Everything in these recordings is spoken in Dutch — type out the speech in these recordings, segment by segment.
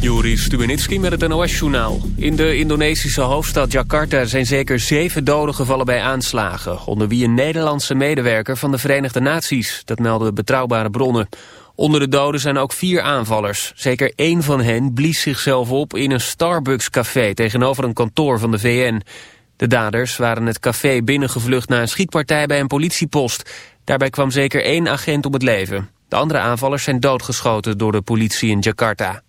Juri Stubenitski met het NOS-journaal. In de Indonesische hoofdstad Jakarta zijn zeker zeven doden gevallen bij aanslagen... onder wie een Nederlandse medewerker van de Verenigde Naties. Dat melden betrouwbare bronnen. Onder de doden zijn ook vier aanvallers. Zeker één van hen blies zichzelf op in een Starbucks-café... tegenover een kantoor van de VN. De daders waren het café binnengevlucht na een schietpartij bij een politiepost. Daarbij kwam zeker één agent om het leven. De andere aanvallers zijn doodgeschoten door de politie in Jakarta.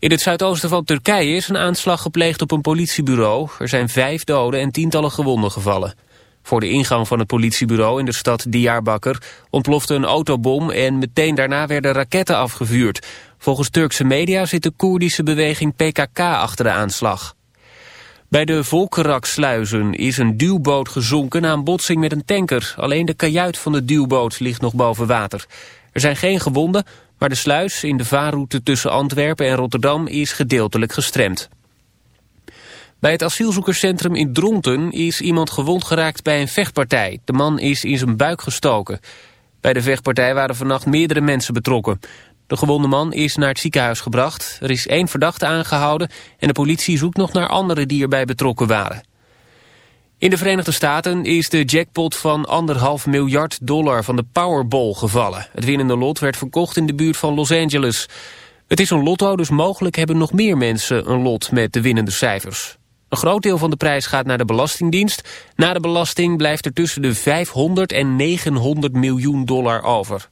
In het zuidoosten van Turkije is een aanslag gepleegd op een politiebureau. Er zijn vijf doden en tientallen gewonden gevallen. Voor de ingang van het politiebureau in de stad Diyarbakir ontplofte een autobom en meteen daarna werden raketten afgevuurd. Volgens Turkse media zit de Koerdische beweging PKK achter de aanslag. Bij de Volkeraksluizen is een duwboot gezonken na een botsing met een tanker. Alleen de kajuit van de duwboot ligt nog boven water. Er zijn geen gewonden, maar de sluis in de vaarroute tussen Antwerpen en Rotterdam is gedeeltelijk gestremd. Bij het asielzoekerscentrum in Dronten is iemand gewond geraakt bij een vechtpartij. De man is in zijn buik gestoken. Bij de vechtpartij waren vannacht meerdere mensen betrokken. De gewonde man is naar het ziekenhuis gebracht. Er is één verdachte aangehouden en de politie zoekt nog naar anderen die erbij betrokken waren. In de Verenigde Staten is de jackpot van anderhalf miljard dollar van de Powerball gevallen. Het winnende lot werd verkocht in de buurt van Los Angeles. Het is een lotto, dus mogelijk hebben nog meer mensen een lot met de winnende cijfers. Een groot deel van de prijs gaat naar de Belastingdienst. Na de belasting blijft er tussen de 500 en 900 miljoen dollar over.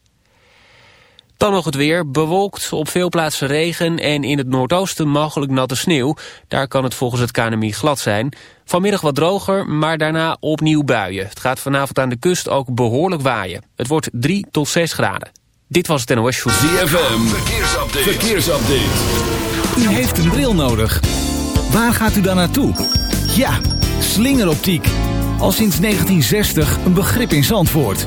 Dan nog het weer, bewolkt, op veel plaatsen regen en in het noordoosten mogelijk natte sneeuw. Daar kan het volgens het KNMI glad zijn. Vanmiddag wat droger, maar daarna opnieuw buien. Het gaat vanavond aan de kust ook behoorlijk waaien. Het wordt 3 tot 6 graden. Dit was het NOS Show. ZFM, verkeersupdate. verkeersupdate. U heeft een bril nodig. Waar gaat u dan naartoe? Ja, slingeroptiek. Al sinds 1960 een begrip in Zandvoort.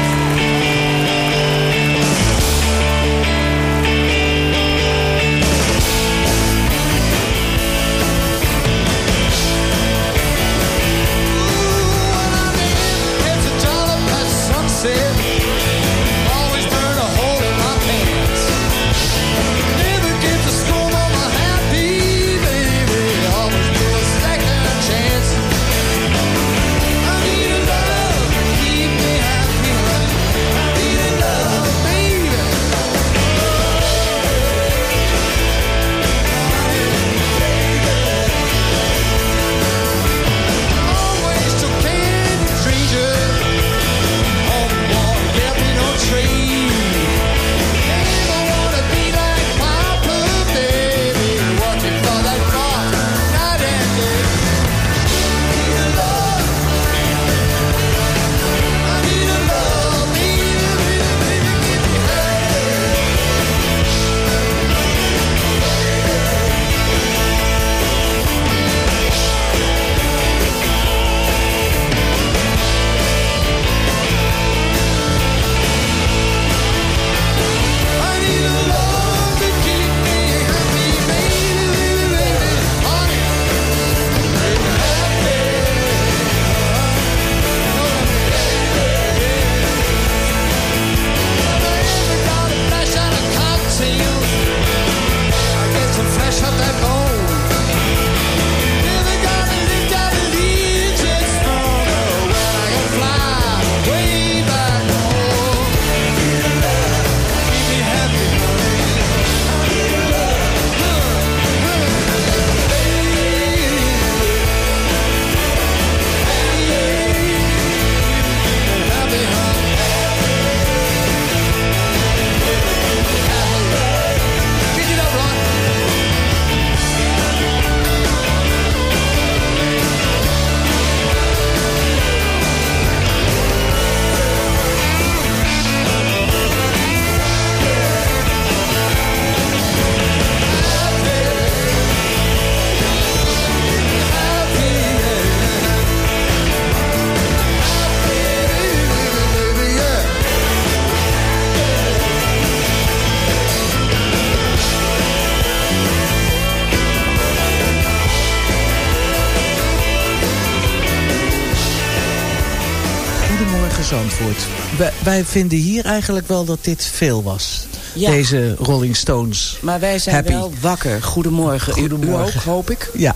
Wij, vinden hier eigenlijk wel dat dit veel was. Ja. Deze Rolling Stones. Maar wij zijn Happy. wel wakker. Goedemorgen. U- U, Goedemorgen. ook, hoop ik. Ja.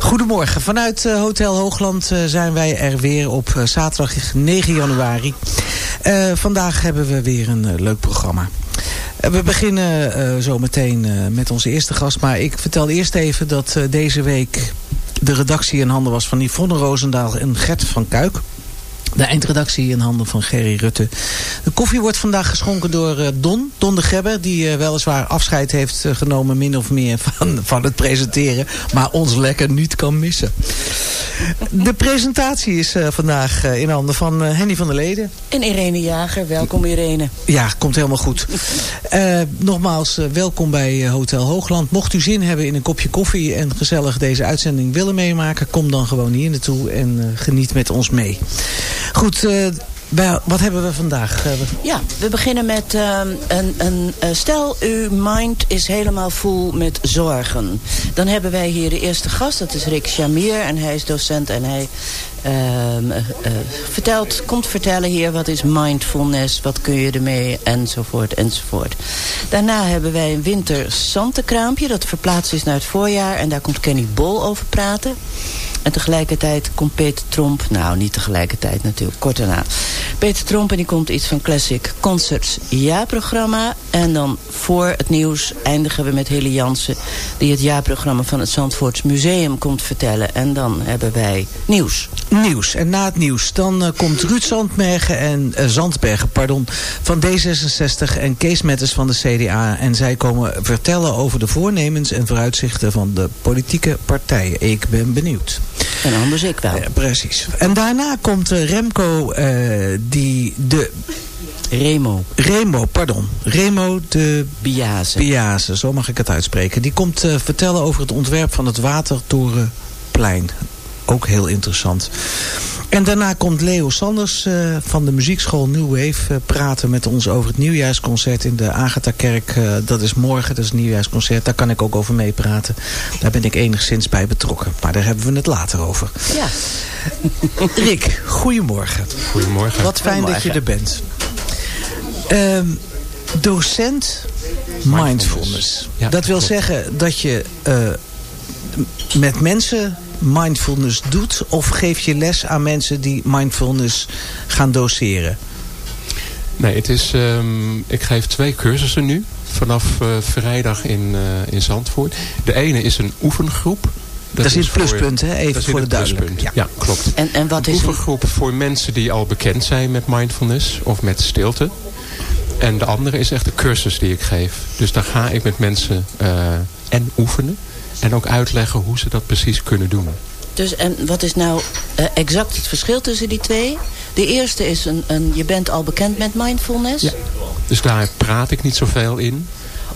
Goedemorgen. Vanuit eh, Hotel Hoogland eh, zijn wij er weer op eh, zaterdag 9 januari. Vandaag hebben we weer een leuk programma. We beginnen eh, zo meteen met onze eerste gast. Maar ik vertel eerst even dat deze week de redactie in handen was van Yvonne Roosendaal en Gert van Kuik. De eindredactie in handen van Gerry Rutte. De koffie wordt vandaag geschonken door eh, Don, Don de Gebber. Die eh, weliswaar afscheid heeft eh, genomen min of meer van, van het presenteren. Maar ons lekker niet kan missen. De presentatie is eh, vandaag eh, in handen van eh, Henny van der Leden. En Irene Jager. Welkom Irene. Ja, komt helemaal goed. Nogmaals, welkom bij Hotel Hoogland. Mocht u zin hebben in een kopje koffie en gezellig deze uitzending willen meemaken... kom dan gewoon hier naartoe en geniet met ons mee. Goed, wat hebben we vandaag? Eh, Ja, we beginnen met ehm, een, een eh, stel uw mind is helemaal vol met zorgen. Dan hebben wij hier de eerste gast, dat is Rick Chamier en hij is docent en hij ehm, eh, eh, vertelt, komt vertellen hier wat is mindfulness, wat kun je ermee enzovoort enzovoort. Daarna hebben wij een winter zantenkraampje dat verplaatst is naar het voorjaar en daar komt Kenny Bol over praten. En tegelijkertijd komt Peter Tromp, nou niet tegelijkertijd natuurlijk, kort daarna. Peter Tromp en die komt iets van Classic Concerts jaarprogramma. En dan voor het nieuws eindigen we met Hille Jansen... die het jaarprogramma van het Zandvoorts Museum komt vertellen. En dan hebben wij nieuws. Nieuws. En na het nieuws, dan eh, komt Ruud Zandbergen en eh, Zandbergen, pardon, van D66 en Kees Metters van de CDA. En zij komen vertellen over de voornemens en vooruitzichten van de politieke partijen. Ik ben benieuwd. En anders ik wel. Ja, precies. En daarna komt eh, Remco, eh, die de... Remo. Remo, pardon. Remo de Biase. Biase, zo mag ik het uitspreken. Die komt eh, vertellen over het ontwerp van het Watertorenplein. Ook heel interessant. En daarna komt Leo Sanders eh, van de muziekschool New Wave... eh, praten met ons over het nieuwjaarsconcert in de Agatha-kerk. Eh, dat is morgen, dat is een nieuwjaarsconcert. Daar kan ik ook over meepraten. Daar ben ik enigszins bij betrokken. Maar daar hebben we het later over. Ja. Rick, goedemorgen. Goedemorgen. Wat fijn dat je er bent. Ehm, docent mindfulness. Ja, dat wil klopt. zeggen dat je eh, met mensen mindfulness doet... of geef je les aan mensen die mindfulness gaan doseren? Nee, het is, ehm, ik geef twee cursussen nu. Vanaf eh, vrijdag in, eh, in Zandvoort. De ene is een oefengroep. Dat, is het voor- pluspunt, hè? even voor de het duidelijkheid. pluspunt. Ja. Ja, klopt. En, en wat een is een... oefengroep voor mensen die al bekend zijn met mindfulness of met stilte. En de andere is echt de cursus die ik geef. Dus daar ga ik met mensen eh, en oefenen. En ook uitleggen hoe ze dat precies kunnen doen. Dus en wat is nou eh, exact het verschil tussen die twee? De eerste is een, een je bent al bekend met mindfulness. Ja. Dus daar praat ik niet zoveel in.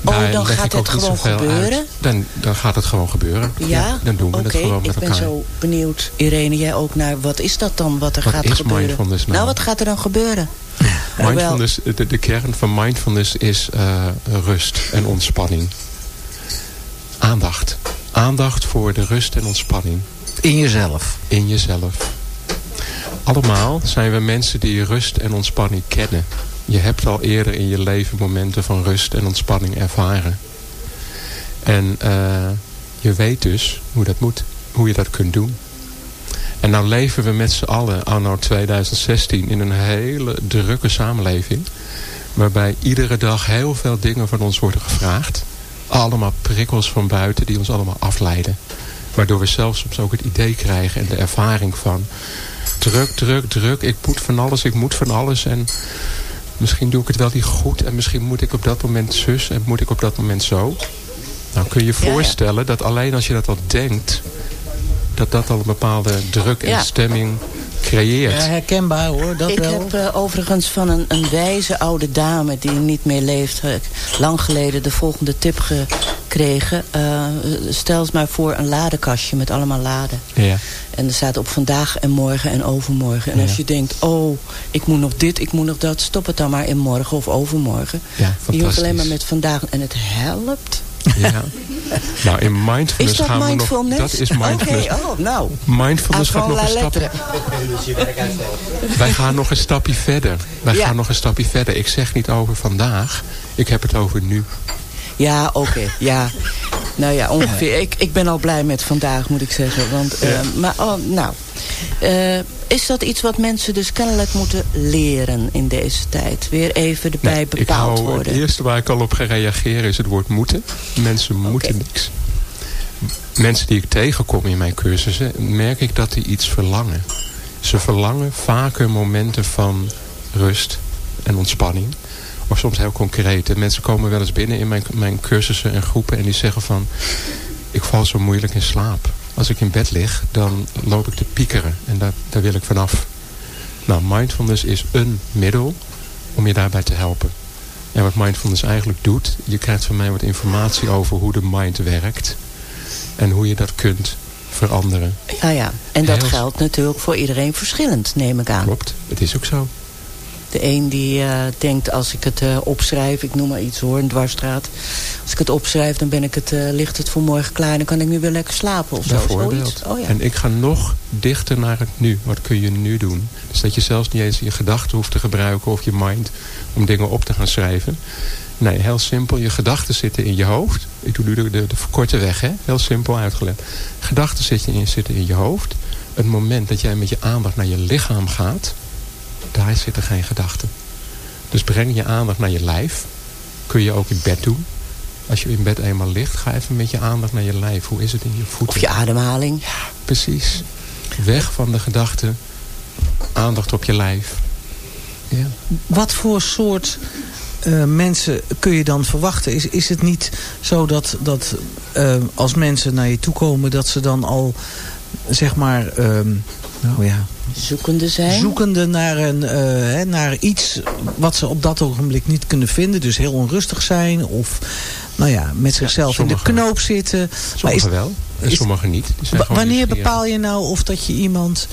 Oh, Daar dan gaat het gewoon gebeuren? Dan, dan gaat het gewoon gebeuren. Ja? dan doen we Oké, het gewoon met ik ben elkaar. zo benieuwd. Irene, jij ook naar wat is dat dan wat er Wat gaat is gebeuren? mindfulness nou? wat gaat er dan gebeuren? Nou, Mindfulness, de, de kern van mindfulness is eh, rust en ontspanning. Aandacht. Aandacht voor de rust en ontspanning. In jezelf. In jezelf. Allemaal zijn we mensen die rust en ontspanning kennen. Je hebt al eerder in je leven momenten van rust en ontspanning ervaren. En eh, je weet dus hoe dat moet. Hoe je dat kunt doen. En nou leven we met z'n allen anno 2016 in een hele drukke samenleving. Waarbij iedere dag heel veel dingen van ons worden gevraagd. Allemaal prikkels van buiten die ons allemaal afleiden. Waardoor we zelfs soms ook het idee krijgen en de ervaring van... druk, druk, druk, ik moet van alles, ik moet van alles. En misschien doe ik het wel niet goed. En misschien moet ik op dat moment zus en moet ik op dat moment zo. Nou kun je je Ja, ja. voorstellen dat alleen als je dat al denkt... dat dat al een bepaalde druk en Ja. stemming Ja, herkenbaar hoor, dat ik wel. heb eh, overigens van een, een wijze oude dame die niet meer leeft... eh, lang geleden de volgende tip gekregen. Eh, stel eens maar voor een ladekastje met allemaal laden. Ja. En er staat op vandaag en morgen en overmorgen. En Ja. als je denkt, oh, ik moet nog dit, ik moet nog dat... stop het dan maar in morgen of overmorgen. Ja, je hoeft alleen maar met vandaag. En het helpt. Ja. Nou, in mindfulness Is dat gaan mindfulness? we nog... Dat is mindfulness. Oké, oh, nou. Mindfulness gaat nog een la stap... lettre. Wij gaan nog een stapje verder. Wij Ja. gaan nog een stapje verder. Ik zeg niet over vandaag. Ik heb het over nu. Ja, oké. ja. Nou ja, ongeveer. Ik, ik ben al blij met vandaag, moet ik zeggen. Want, eh, maar, oh, nou. Eh, is dat iets wat mensen dus kennelijk moeten leren in deze tijd? Weer even erbij Nee, ik bepaald hou, worden. Het eerste waar ik al op ga reageren is het woord moeten. Mensen moeten niks. Mensen die ik tegenkom in mijn cursussen, merk ik dat die iets verlangen. Ze verlangen vaker momenten van rust en ontspanning. Of soms heel concreet. Mensen komen wel eens binnen in mijn, mijn cursussen en groepen en die zeggen van... ik val zo moeilijk in slaap. Als ik in bed lig, dan loop ik te piekeren. En daar, daar wil ik vanaf. Nou, mindfulness is een middel om je daarbij te helpen. En wat mindfulness eigenlijk doet... je krijgt van mij wat informatie over hoe de mind werkt. En hoe je dat kunt veranderen. Ja, ja. En dat Heel- geldt natuurlijk voor iedereen verschillend, neem ik aan. Klopt, het is ook zo. De een die eh, denkt als ik het eh, opschrijf, ik noem maar iets hoor, een dwarsstraat. Als ik het opschrijf, dan ben ik het, eh, ligt het voor morgen klaar. Dan kan ik nu weer lekker slapen of zo. Bijvoorbeeld. Zoiets. Oh, ja. En ik ga nog dichter naar het nu. Wat kun je nu doen? Dus dat je zelfs niet eens je gedachten hoeft te gebruiken of je mind om dingen op te gaan schrijven. Nee, heel simpel. Je gedachten zitten in je hoofd. Ik doe nu de, de, de verkorte weg, hè? heel simpel uitgelegd. Gedachten zitten in, zitten in je hoofd. Het moment dat jij met je aandacht naar je lichaam gaat, daar zitten geen gedachten. Dus breng je aandacht naar je lijf. Kun je ook in bed doen. Als je in bed eenmaal ligt, ga even met je aandacht naar je lijf. Hoe is het in je voeten? Of je ademhaling. Ja, precies. Weg van de gedachten. Aandacht op je lijf. Ja. Wat voor soort eh, mensen kun je dan verwachten? Is, is het niet zo dat, dat eh, als mensen naar je toe komen... dat ze dan al, zeg maar... ehm, nou ja, Zoekende zijn. zoekende naar, een, eh, hè, naar iets wat ze op dat ogenblik niet kunnen vinden. Dus heel onrustig zijn of nou ja, met zichzelf in de knoop zitten. Maar Sommigen is- wel en sommigen niet. Wanneer bepaal je nou of dat je iemand,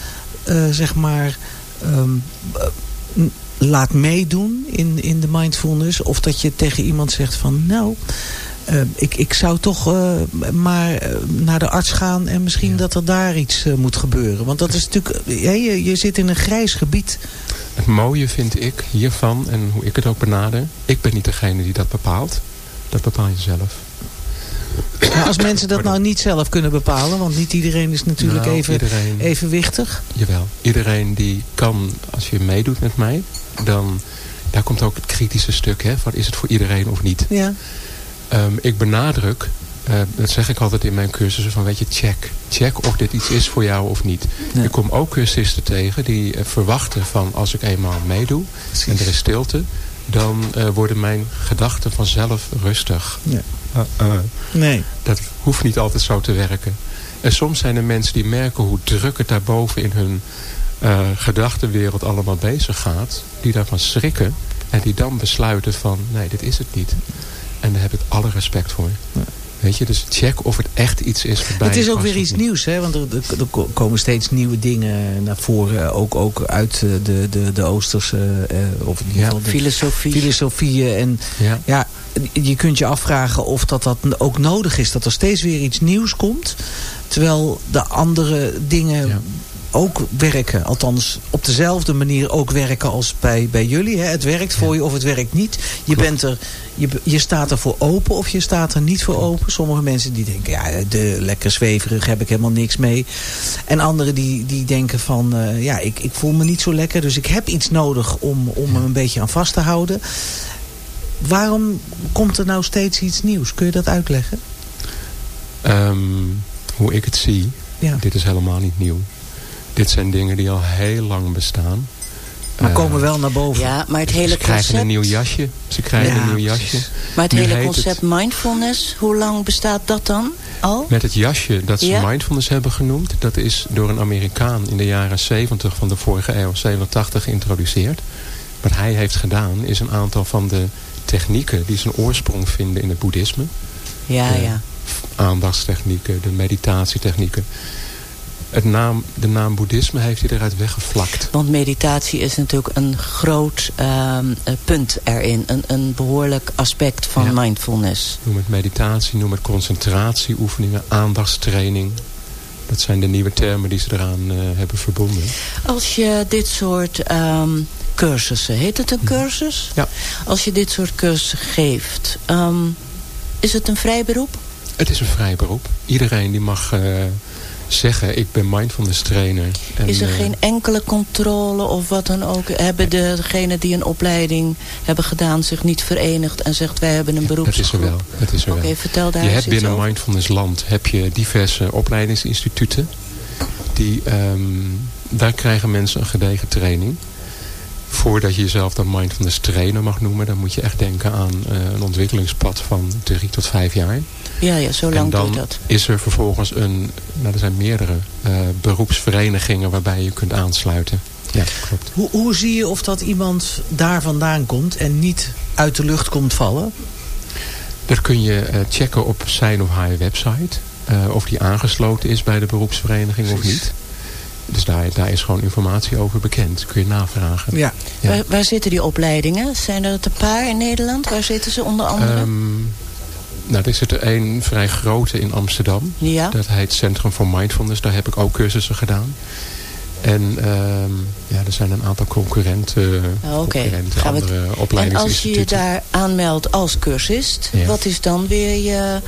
eh, zeg maar, ehm, eh, laat meedoen in, in de mindfulness? Of dat je tegen iemand zegt van, nou, eh, ik, ik zou toch eh, maar eh, naar de arts gaan en misschien dat er daar iets moet gebeuren. Want dat is natuurlijk, je, je zit in een grijs gebied. Het mooie vind ik hiervan, en hoe ik het ook benader... ik ben niet degene die dat bepaalt. Dat bepaal je zelf. Maar als mensen dat nou niet zelf kunnen bepalen, want niet iedereen is natuurlijk Nou, even iedereen- evenwichtig. Jawel. Iedereen die kan, als je meedoet met mij... dan daar komt ook het kritische stuk. Hè, van is het voor iedereen of niet? Ja. Ehm, ik benadruk, eh, dat zeg ik altijd in mijn cursussen, van weet je, check. Check of dit iets is voor jou of niet. Ja. Ik kom ook cursisten tegen die eh, verwachten van als ik eenmaal meedoe en er is stilte, dan eh, worden mijn gedachten vanzelf rustig. Ja. Uh-uh. Nee. Dat hoeft niet altijd zo te werken. En soms zijn er mensen die merken hoe druk het daarboven in hun eh, gedachtenwereld allemaal bezig gaat. Die daarvan schrikken. En die dan besluiten van nee, dit is het niet. En daar heb ik alle respect voor. Weet je, dus check of het echt iets is wat bij Het is ook weer iets nieuws, hè? want er, er- er ko- komen steeds nieuwe dingen naar voren. Ook, ook uit eh, de, de, de Oosterse, eh, of de Filosofie. filosofieën. En Ja. ja, je kunt je afvragen of dat, dat ook nodig is. Dat er steeds weer iets nieuws komt. Terwijl de andere dingen Ja. Ook werken. Althans, op dezelfde manier ook werken als bij, bij jullie. Hè? Het werkt voor je of het werkt niet. Je, bent er, je, je staat er voor open of je staat er niet voor open. Sommige mensen die denken, ja, de, lekker zweverig, heb ik helemaal niks mee. En anderen die, die denken van, eh, ja, ik, ik voel me niet zo lekker. Dus ik heb iets nodig om, om me een beetje aan vast te houden. Waarom komt er nou steeds iets nieuws? Kun je dat uitleggen? Ehm, hoe ik het zie, Ja. dit is helemaal niet nieuw. Dit zijn dingen die al heel lang bestaan. Maar Eh, komen wel naar boven. Ja, maar het hele Ze krijgen concept... een nieuw jasje. Ze krijgen Ja, een nieuw precies. jasje. Maar het Nu hele concept mindfulness, hoe lang bestaat dat dan al? Met het jasje dat ze Ja. mindfulness hebben genoemd. Dat is door een Amerikaan in de jaren 70 van de vorige eeuw, 87 geïntroduceerd. Wat hij heeft gedaan is een aantal van de technieken die zijn oorsprong vinden in het boeddhisme. Ja, Eh, ja. Aandachtstechnieken, de meditatietechnieken. Het naam, de naam boeddhisme heeft hij eruit weggevlakt. Want meditatie is natuurlijk een groot ehm, eh, punt erin. Een, een behoorlijk aspect van Ja. mindfulness. Noem het meditatie, noem het concentratieoefeningen, aandachtstraining. Dat zijn de nieuwe termen die ze eraan eh, hebben verbonden. Als je dit soort ehm, cursussen, heet het een cursus? Mhm. Ja. Als je dit soort cursussen geeft, ehm, is het een vrij beroep? Het is een vrij beroep. Iedereen die mag eh, zeggen, ik ben mindfulness trainer. En, is er eh, geen enkele controle of wat dan ook? Hebben degenen die een opleiding hebben gedaan zich niet verenigd en zegt wij hebben een Dat beroepsgroep? is er wel. Dat is er Oké, wel. vertel daar je eens hebt binnen over. Mindfulness Land heb je diverse opleidingsinstituten. Die, ehm, daar krijgen mensen een gedegen training. Voordat je jezelf dan mindfulness trainer mag noemen... dan moet je echt denken aan eh, een ontwikkelingspad van drie tot vijf jaar. Ja, ja, zo lang duurt dat. is er vervolgens een... Nou, er zijn meerdere eh, beroepsverenigingen waarbij je kunt aansluiten. Ja, klopt. Hoe, hoe zie je of dat iemand daar vandaan komt en niet uit de lucht komt vallen? Dat kun je eh, checken op zijn of haar website. eh, of die aangesloten is bij de beroepsvereniging of niet. Dus daar, daar is gewoon informatie over bekend. Kun je navragen. Ja. Ja. Waar, waar zitten die opleidingen? Zijn er het een paar in Nederland? Waar zitten ze onder andere? Ehm, nou, er zit er één vrij grote in Amsterdam. Ja. Dat heet Centrum voor Mindfulness. Daar heb ik ook cursussen gedaan. En ehm, ja, er zijn een aantal concurrenten, Ah, Oké, concurrenten gaan we En als je je daar aanmeldt als cursist, Ja. wat is dan weer je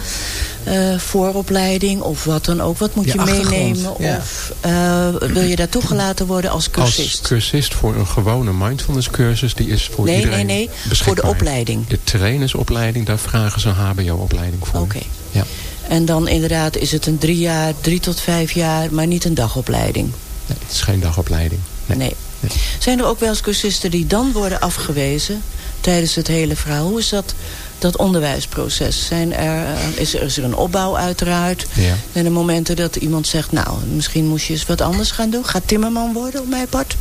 eh, vooropleiding of wat dan ook? Wat moet Je meenemen? ja. Of eh, wil je daar toegelaten worden als Als cursist? cursist voor een gewone mindfulness cursus, die is voor Nee, nee, iedereen nee, voor de opleiding. De trainersopleiding, daar vragen ze een hbo-opleiding voor. Oké. Ja. En dan inderdaad is het een drie jaar, drie tot vijf jaar, maar niet een dagopleiding. Nee, het is geen dagopleiding. Nee. Nee. Zijn er ook wel eens cursisten die dan worden afgewezen tijdens het hele verhaal? Hoe is dat, dat onderwijsproces? Zijn er, eh, is, er, is er een opbouw uiteraard? Ja. En de momenten dat iemand zegt, nou, misschien moest je eens wat anders gaan doen. Gaat timmerman worden op mijn part?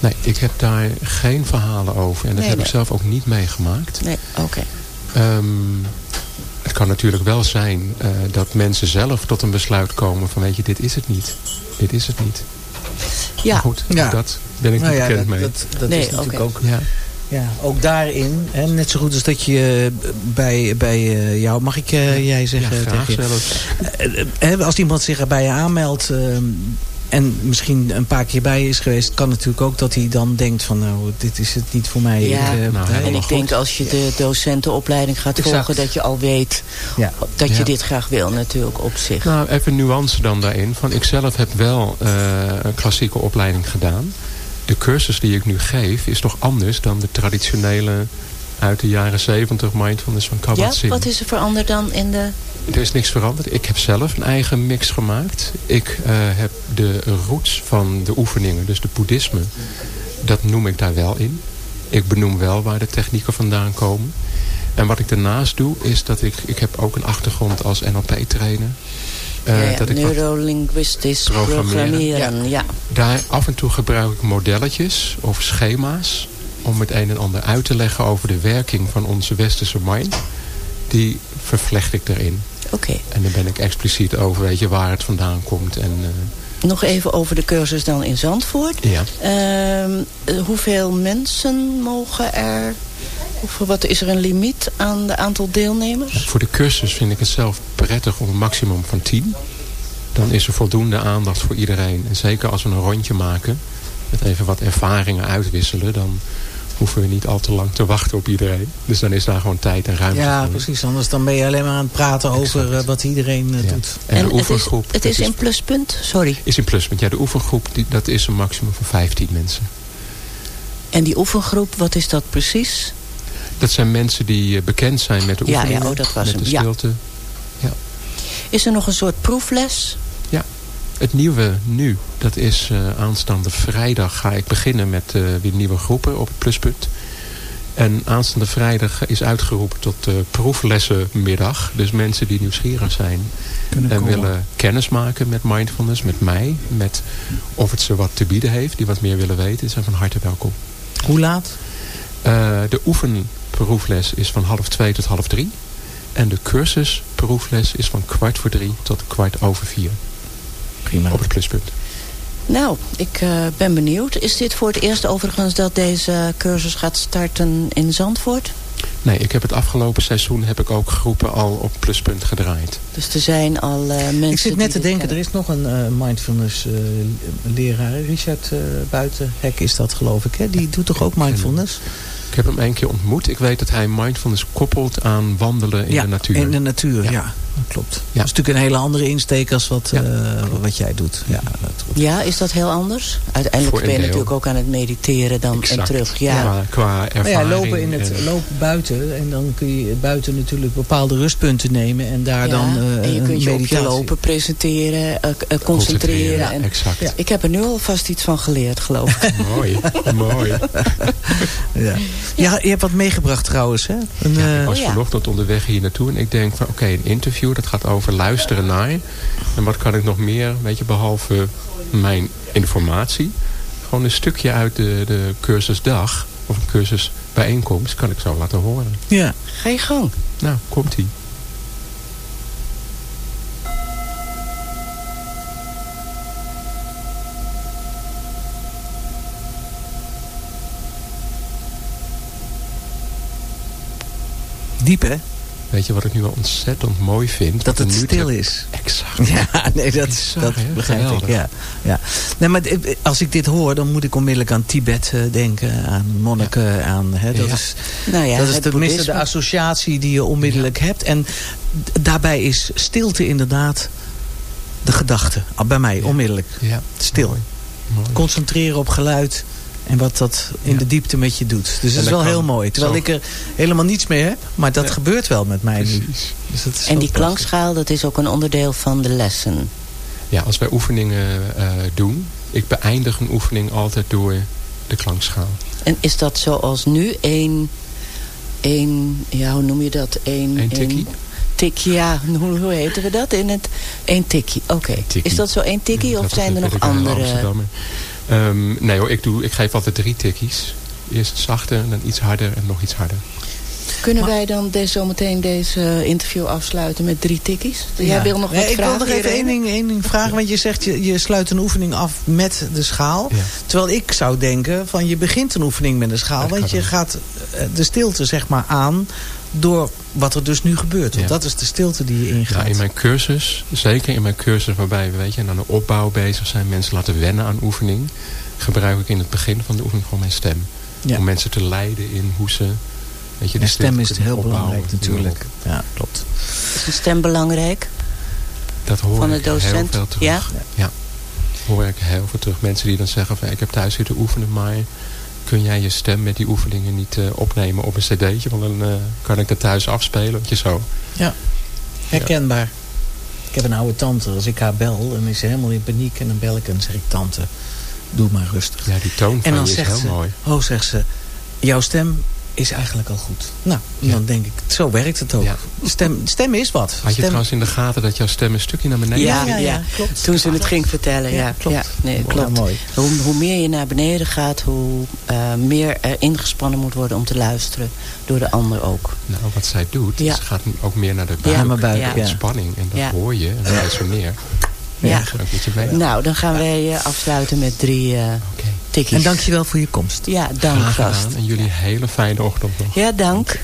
Nee, ik heb daar geen verhalen over. En dat Nee, heb ik zelf ook niet meegemaakt. Nee, oké. Ehm, het kan natuurlijk wel zijn eh, dat mensen zelf tot een besluit komen van weet je, dit is het niet. Dit is het niet. Ja. Maar goed, Ja. dat ben ik Nou niet ja, bekend dat, mee. dat, dat Nee, is natuurlijk ook... ja. Ja, ook daarin, hè, net zo goed als dat je bij, bij eh, jou, mag ik eh, jij ja, zeggen graag tegen je? zelfs. Eh, eh, hè, als iemand zich bij je aanmeldt ehm, en misschien een paar keer bij is geweest, kan natuurlijk ook dat hij dan denkt van nou, dit is het niet voor mij. Ja, Ik, eh, Nou, En ik denk als je de docentenopleiding gaat Exact. volgen... dat je al weet Ja. dat je Ja. dit graag wil natuurlijk op zich. Nou, even nuance dan daarin. Van ik zelf heb wel eh, een klassieke opleiding gedaan. De cursus die ik nu geef is toch anders dan de traditionele uit de jaren 70 mindfulness van ja, Kabat-Zinn. wat is er veranderd dan in de... Er is niks veranderd. Ik heb zelf een eigen mix gemaakt. Ik eh, heb de roots van de oefeningen, dus de boeddhisme, dat noem ik daar wel in. Ik benoem wel waar de technieken vandaan komen. En wat ik daarnaast doe, is dat ik, ik heb ook een achtergrond als NLP-trainer. ja, ja, dat ik wat- neurolinguistisch Programmeren. programmeren. Ja. daar af en toe gebruik ik modelletjes of schema's om het een en ander uit te leggen over de werking van onze westerse mind. Die vervlecht ik erin. Oké. En dan ben ik expliciet over weet je, waar het vandaan komt. En, eh, Nog even over de cursus dan in Zandvoort. ja. Ehm, eh, hoeveel mensen mogen er... Of wat is er een limiet aan het aantal deelnemers? Voor de cursus vind ik het zelf prettig om een maximum van 10. Dan is er voldoende aandacht voor iedereen. En zeker als we een rondje maken, met even wat ervaringen uitwisselen... dan hoeven we niet al te lang te wachten op iedereen. Dus dan is daar gewoon tijd en ruimte Ja, voor. precies. Anders dan ben je alleen maar aan het praten over eh, wat iedereen eh, Ja. doet. En, de het is, oefengroep... het is in pluspunt? Sorry. is in pluspunt. Ja, de oefengroep die, dat is een maximum van 15 mensen. En die oefengroep, wat is dat precies? Dat zijn mensen die eh, bekend zijn met de Ja, ja, oefeningen. oh, dat was met de hem, ja. stilte. Is er nog een soort proefles? Het nieuwe nu, dat is eh, aanstaande vrijdag ga ik beginnen met eh, weer nieuwe groepen op het pluspunt. En aanstaande vrijdag is uitgeroepen tot de proeflessenmiddag. Dus mensen die nieuwsgierig zijn Kunnen en komen. willen kennis maken met mindfulness, met mij. Met of het ze wat te bieden heeft, die wat meer willen weten, zijn van harte welkom. Hoe laat? De oefenproefles is van half twee tot half drie. En de cursusproefles is van kwart voor drie tot kwart over vier. Prima. Op het pluspunt. Nou, ik uh, ben benieuwd. Is dit voor het eerst overigens dat deze cursus gaat starten in Zandvoort? Nee, ik heb het afgelopen seizoen heb ik ook groepen al op pluspunt gedraaid. Dus er zijn al uh, mensen Ik zit net te denken, kennen. er is nog een uh, mindfulness leraar. Richard Buitenhek is dat geloof ik. Hè? Die doet toch ook mindfulness? Ik heb hem een keer ontmoet. Ik weet dat hij mindfulness koppelt aan wandelen in ja, de natuur. in de natuur, ja. Klopt. Ja. Dat is natuurlijk een hele andere insteek als wat, ja, uh, wat jij doet. Ja, dat ja, is dat heel anders? Uiteindelijk ben je natuurlijk ook aan het mediteren dan exact. en terug. Ja. Qua, qua ervaring. Nou ja, lopen, in het, en... lopen buiten en dan kun je buiten natuurlijk bepaalde rustpunten nemen en daar ja, dan uh, En je kunt je meditatie. op je lopen presenteren, uh, concentreren. concentreren ja, en, exact. Ja, ik heb er nu alvast iets van geleerd, geloof ik. mooi, mooi. ja. Ja, je hebt wat meegebracht trouwens, hè? Een, ja, ik was oh, vanochtend onderweg hier naartoe en ik denk van oké, okay, een interview, dat gaat over luisteren naar. En wat kan ik nog meer, weet je, behalve mijn informatie. Gewoon een stukje uit de, de cursusdag of een cursusbijeenkomst kan ik zo laten horen. Ja. Ga je gang. Nou, komt-ie. Diep, hè? Weet je wat ik nu wel ontzettend mooi vind? Dat het stil is. Exact. Ja, nee, dat, Bizar, dat begrijp Geweldig. ik. Ja, ja. Nee, maar als ik dit hoor, dan moet ik onmiddellijk aan Tibet uh, denken. Aan monniken. Ja. Aan, hè, dat ja. is, nou ja, dat is tenminste de associatie die je onmiddellijk hebt. En daarbij is stilte inderdaad de gedachte. Bij mij, onmiddellijk. Ja. Stil. Mooi. Mooi. Concentreren op geluid. En wat dat in ja. de diepte met je doet. Dus dat is wel heel mooi. Terwijl zo. ik er helemaal niets mee heb. Maar dat ja. gebeurt wel met mij Precies. nu. Dus dat is en die klankschaal, dat is ook een onderdeel van de lessen. Ja, als wij oefeningen uh, doen. Ik beëindig een oefening altijd door de klankschaal. En is dat zoals nu? Eén, één ja, hoe noem je dat? Eén, Eén tikkie? Één, tikkie, ja. Hoe, hoe heten we dat? In het, één tikkie, oké. Okay. Is dat zo één tikkie ja, of zijn er nog andere? Um, nee hoor, ik, doe, ik geef altijd drie tikkies. Eerst zachter, dan iets harder en nog iets harder. Kunnen maar, wij dan deze, zometeen deze interview afsluiten met drie tikkies? Jij ja. wil nog wat nee, vragen? Ik wil nog even één ding, één ding vragen. Want je zegt, je, je sluit een oefening af met de schaal. Ja. Terwijl ik zou denken, van je begint een oefening met een schaal. Want je dan. gaat de stilte zeg maar aan door wat er dus nu gebeurt. Want Ja. dat is de stilte die je ingaat. Ja, in mijn cursus, zeker in mijn cursus waarbij we weet je, aan de opbouw bezig zijn. Mensen laten wennen aan oefening. Gebruik ik in het begin van de oefening gewoon mijn stem. Ja. Om mensen te leiden in hoe ze... Weet je, de stem is heel opbouwen, belangrijk natuurlijk. Ja, klopt. Is de stem belangrijk? Dat hoor Van de ik heel docent? veel terug. Ja? ja. Hoor ik heel veel terug. Mensen die dan zeggen van ik heb thuis zitten oefenen, maar kun jij je stem met die oefeningen niet uh, opnemen op een cd'tje? Want dan uh, kan ik dat thuis afspelen. Zo. Ja, herkenbaar. Ik heb een oude tante. Als ik haar bel, dan is ze helemaal in paniek. En dan bel ik en zeg ik, tante, doe maar rustig. Ja, die toon van en dan je is zegt heel ze, mooi. Oh, zegt ze, jouw stem is eigenlijk al goed. Nou, Ja. dan denk ik, zo werkt het ook. Ja. Stem, stem is wat. Had je Stem- trouwens in de gaten dat jouw stem een stukje naar beneden Ja, ging? ja, ja. klopt. Toen ze het ging vertellen, ja. Ja, klopt. Ja, nee, Ja, klopt. mooi. Hoe, hoe meer je naar beneden gaat, hoe uh, meer er ingespannen moet worden om te luisteren. Door de ander ook. Nou, wat zij doet, Ja. ze gaat ook meer naar de Ja, buik. mijn buik, ja. ja. Ontspanning. En dat Ja. hoor je. En dan resoneer. Ja. Nou, dan gaan wij uh, afsluiten met drie uh, Oké. tikkies. En dankjewel voor je komst. Ja, dank vast. En jullie een hele fijne ochtend nog. Ja, dank.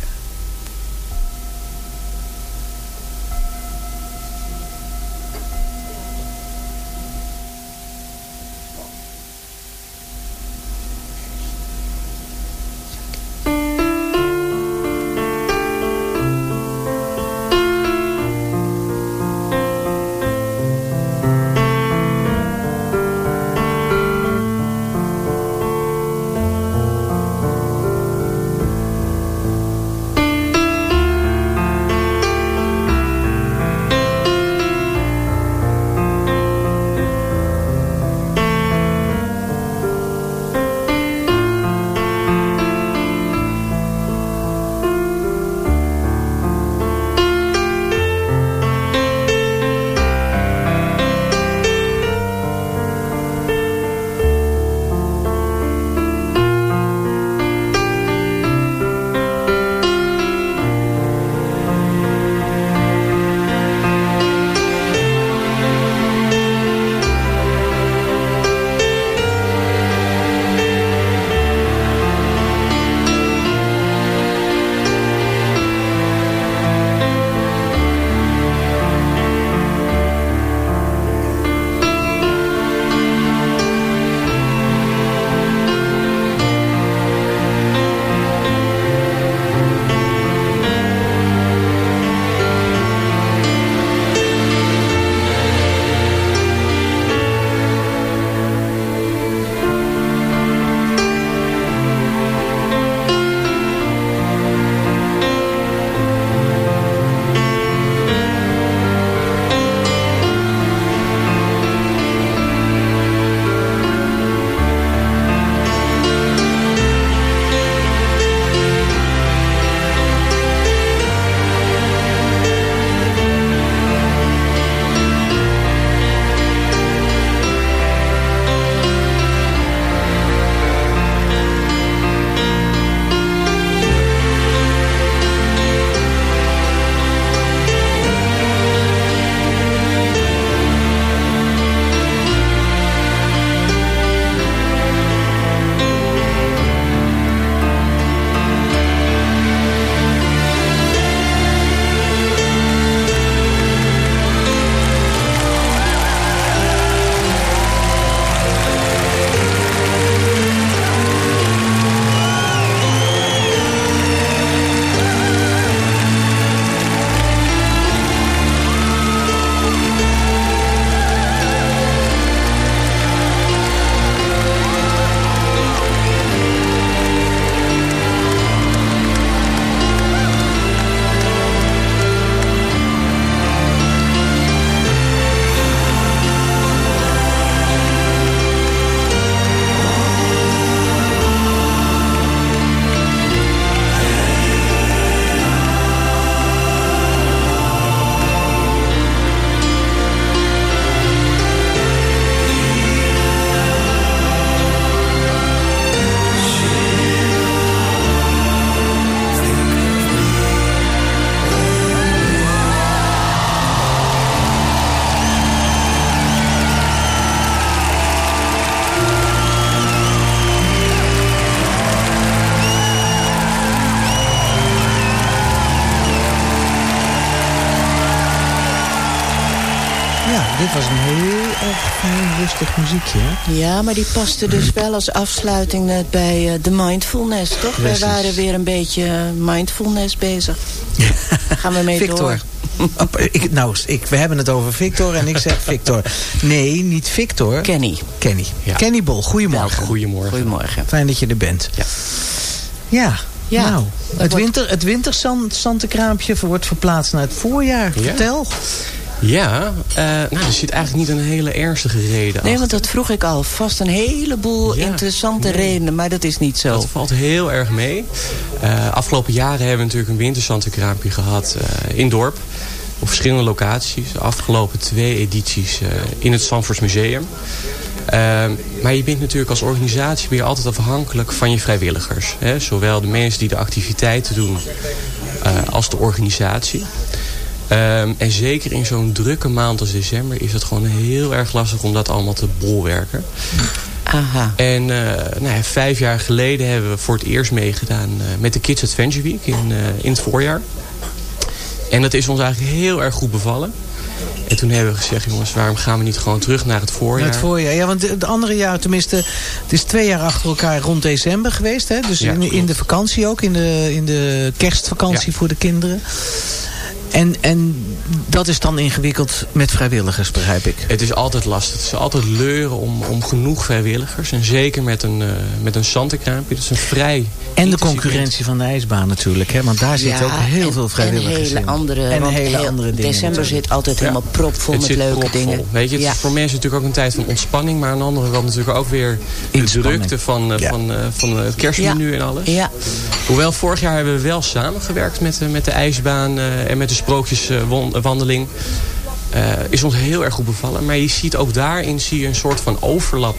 Ja, maar die paste dus wel als afsluiting net bij eh, de mindfulness, toch? Precies. Wij waren weer een beetje eh, mindfulness bezig. Gaan we mee Victor. door? Op- ik, nou, ik, we hebben het over Victor en ik zeg Victor. Nee, niet Victor. Kenny. Kenny. Ja. Kenny Bol, goedemorgen. Goedemorgen. Goedemorgen. Fijn dat je er bent. Ja. Ja, Ja, nou, het, wordt- winter, het winterzantenkraampje wordt verplaatst naar het voorjaar. Ja. Vertel. Ja, eh, nou, er zit eigenlijk niet een hele ernstige reden Nee, achter. want dat vroeg ik al. Vast een heleboel Ja, interessante nee. redenen, maar dat is niet zo. Dat valt heel erg mee. Eh, afgelopen jaren hebben we natuurlijk een winterzantenkraampje gehad eh, in dorp. Op verschillende locaties. De afgelopen twee edities in het Zandvoorts Museum. Maar je bent natuurlijk als organisatie je altijd afhankelijk van je vrijwilligers. Hè? Zowel de mensen die de activiteiten doen als de organisatie. Ehm, en zeker in zo'n drukke maand als december is het gewoon heel erg lastig om dat allemaal te bolwerken. Aha. En eh, nou ja, vijf jaar geleden hebben we voor het eerst meegedaan eh, met de Kids Adventure Week in, eh, in het voorjaar. En dat is ons eigenlijk heel erg goed bevallen. En toen hebben we gezegd, jongens, waarom gaan we niet gewoon terug naar het voorjaar? Naar het voorjaar. Ja, want de andere jaren, tenminste, het is twee jaar achter elkaar rond december geweest. Hè? Dus Ja, in, in de vakantie ook, in de, in de kerstvakantie Ja. voor de kinderen. En, en dat is dan ingewikkeld met vrijwilligers, begrijp ik. Het is altijd lastig. Het is altijd leuren om, om genoeg vrijwilligers. En zeker met een, eh met een zantenkraampje. Dat is een vrij En de concurrentie van de ijsbaan natuurlijk. Hè? Want daar zitten ook heel en- veel vrijwilligers en hele in. Andere, en want hele heel- andere dingen. December natuurlijk. zit altijd Ja. helemaal propvol Het met leuke propvol. dingen. Weet je, het Ja. is voor mensen natuurlijk ook een tijd van ontspanning. Maar aan de andere kant natuurlijk ook weer de drukte van, eh, Ja. van, eh, van het kerstmenu Ja. en alles. Ja, Hoewel vorig jaar hebben we wel samengewerkt met, de- met de ijsbaan en met de sprookjeswandeling. Eh, is ons heel erg goed bevallen. Maar je ziet ook daarin zie je een soort van overlap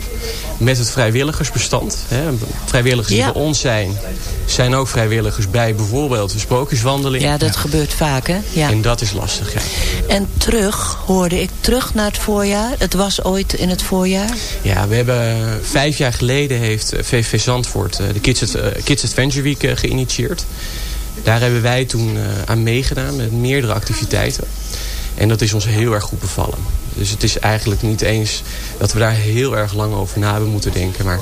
met het vrijwilligersbestand. Hè. Vrijwilligers die bij ons zijn, zijn ook vrijwilligers bij bijvoorbeeld de sprookjeswandeling. ja dat gebeurt vaak, hè? Ja. En dat is lastig, ja. En terug, hoorde ik, terug naar het voorjaar. Het was ooit in het voorjaar. Ja, we hebben vijf jaar geleden heeft eh, VVV Zandvoort eh, de Kids, Ad- eh, Kids Adventure Week eh, geïnitieerd. Daar hebben wij toen eh, aan meegedaan met meerdere activiteiten. En dat is ons heel erg goed bevallen. Dus het is eigenlijk niet eens dat we daar heel erg lang over na hebben moeten denken. Maar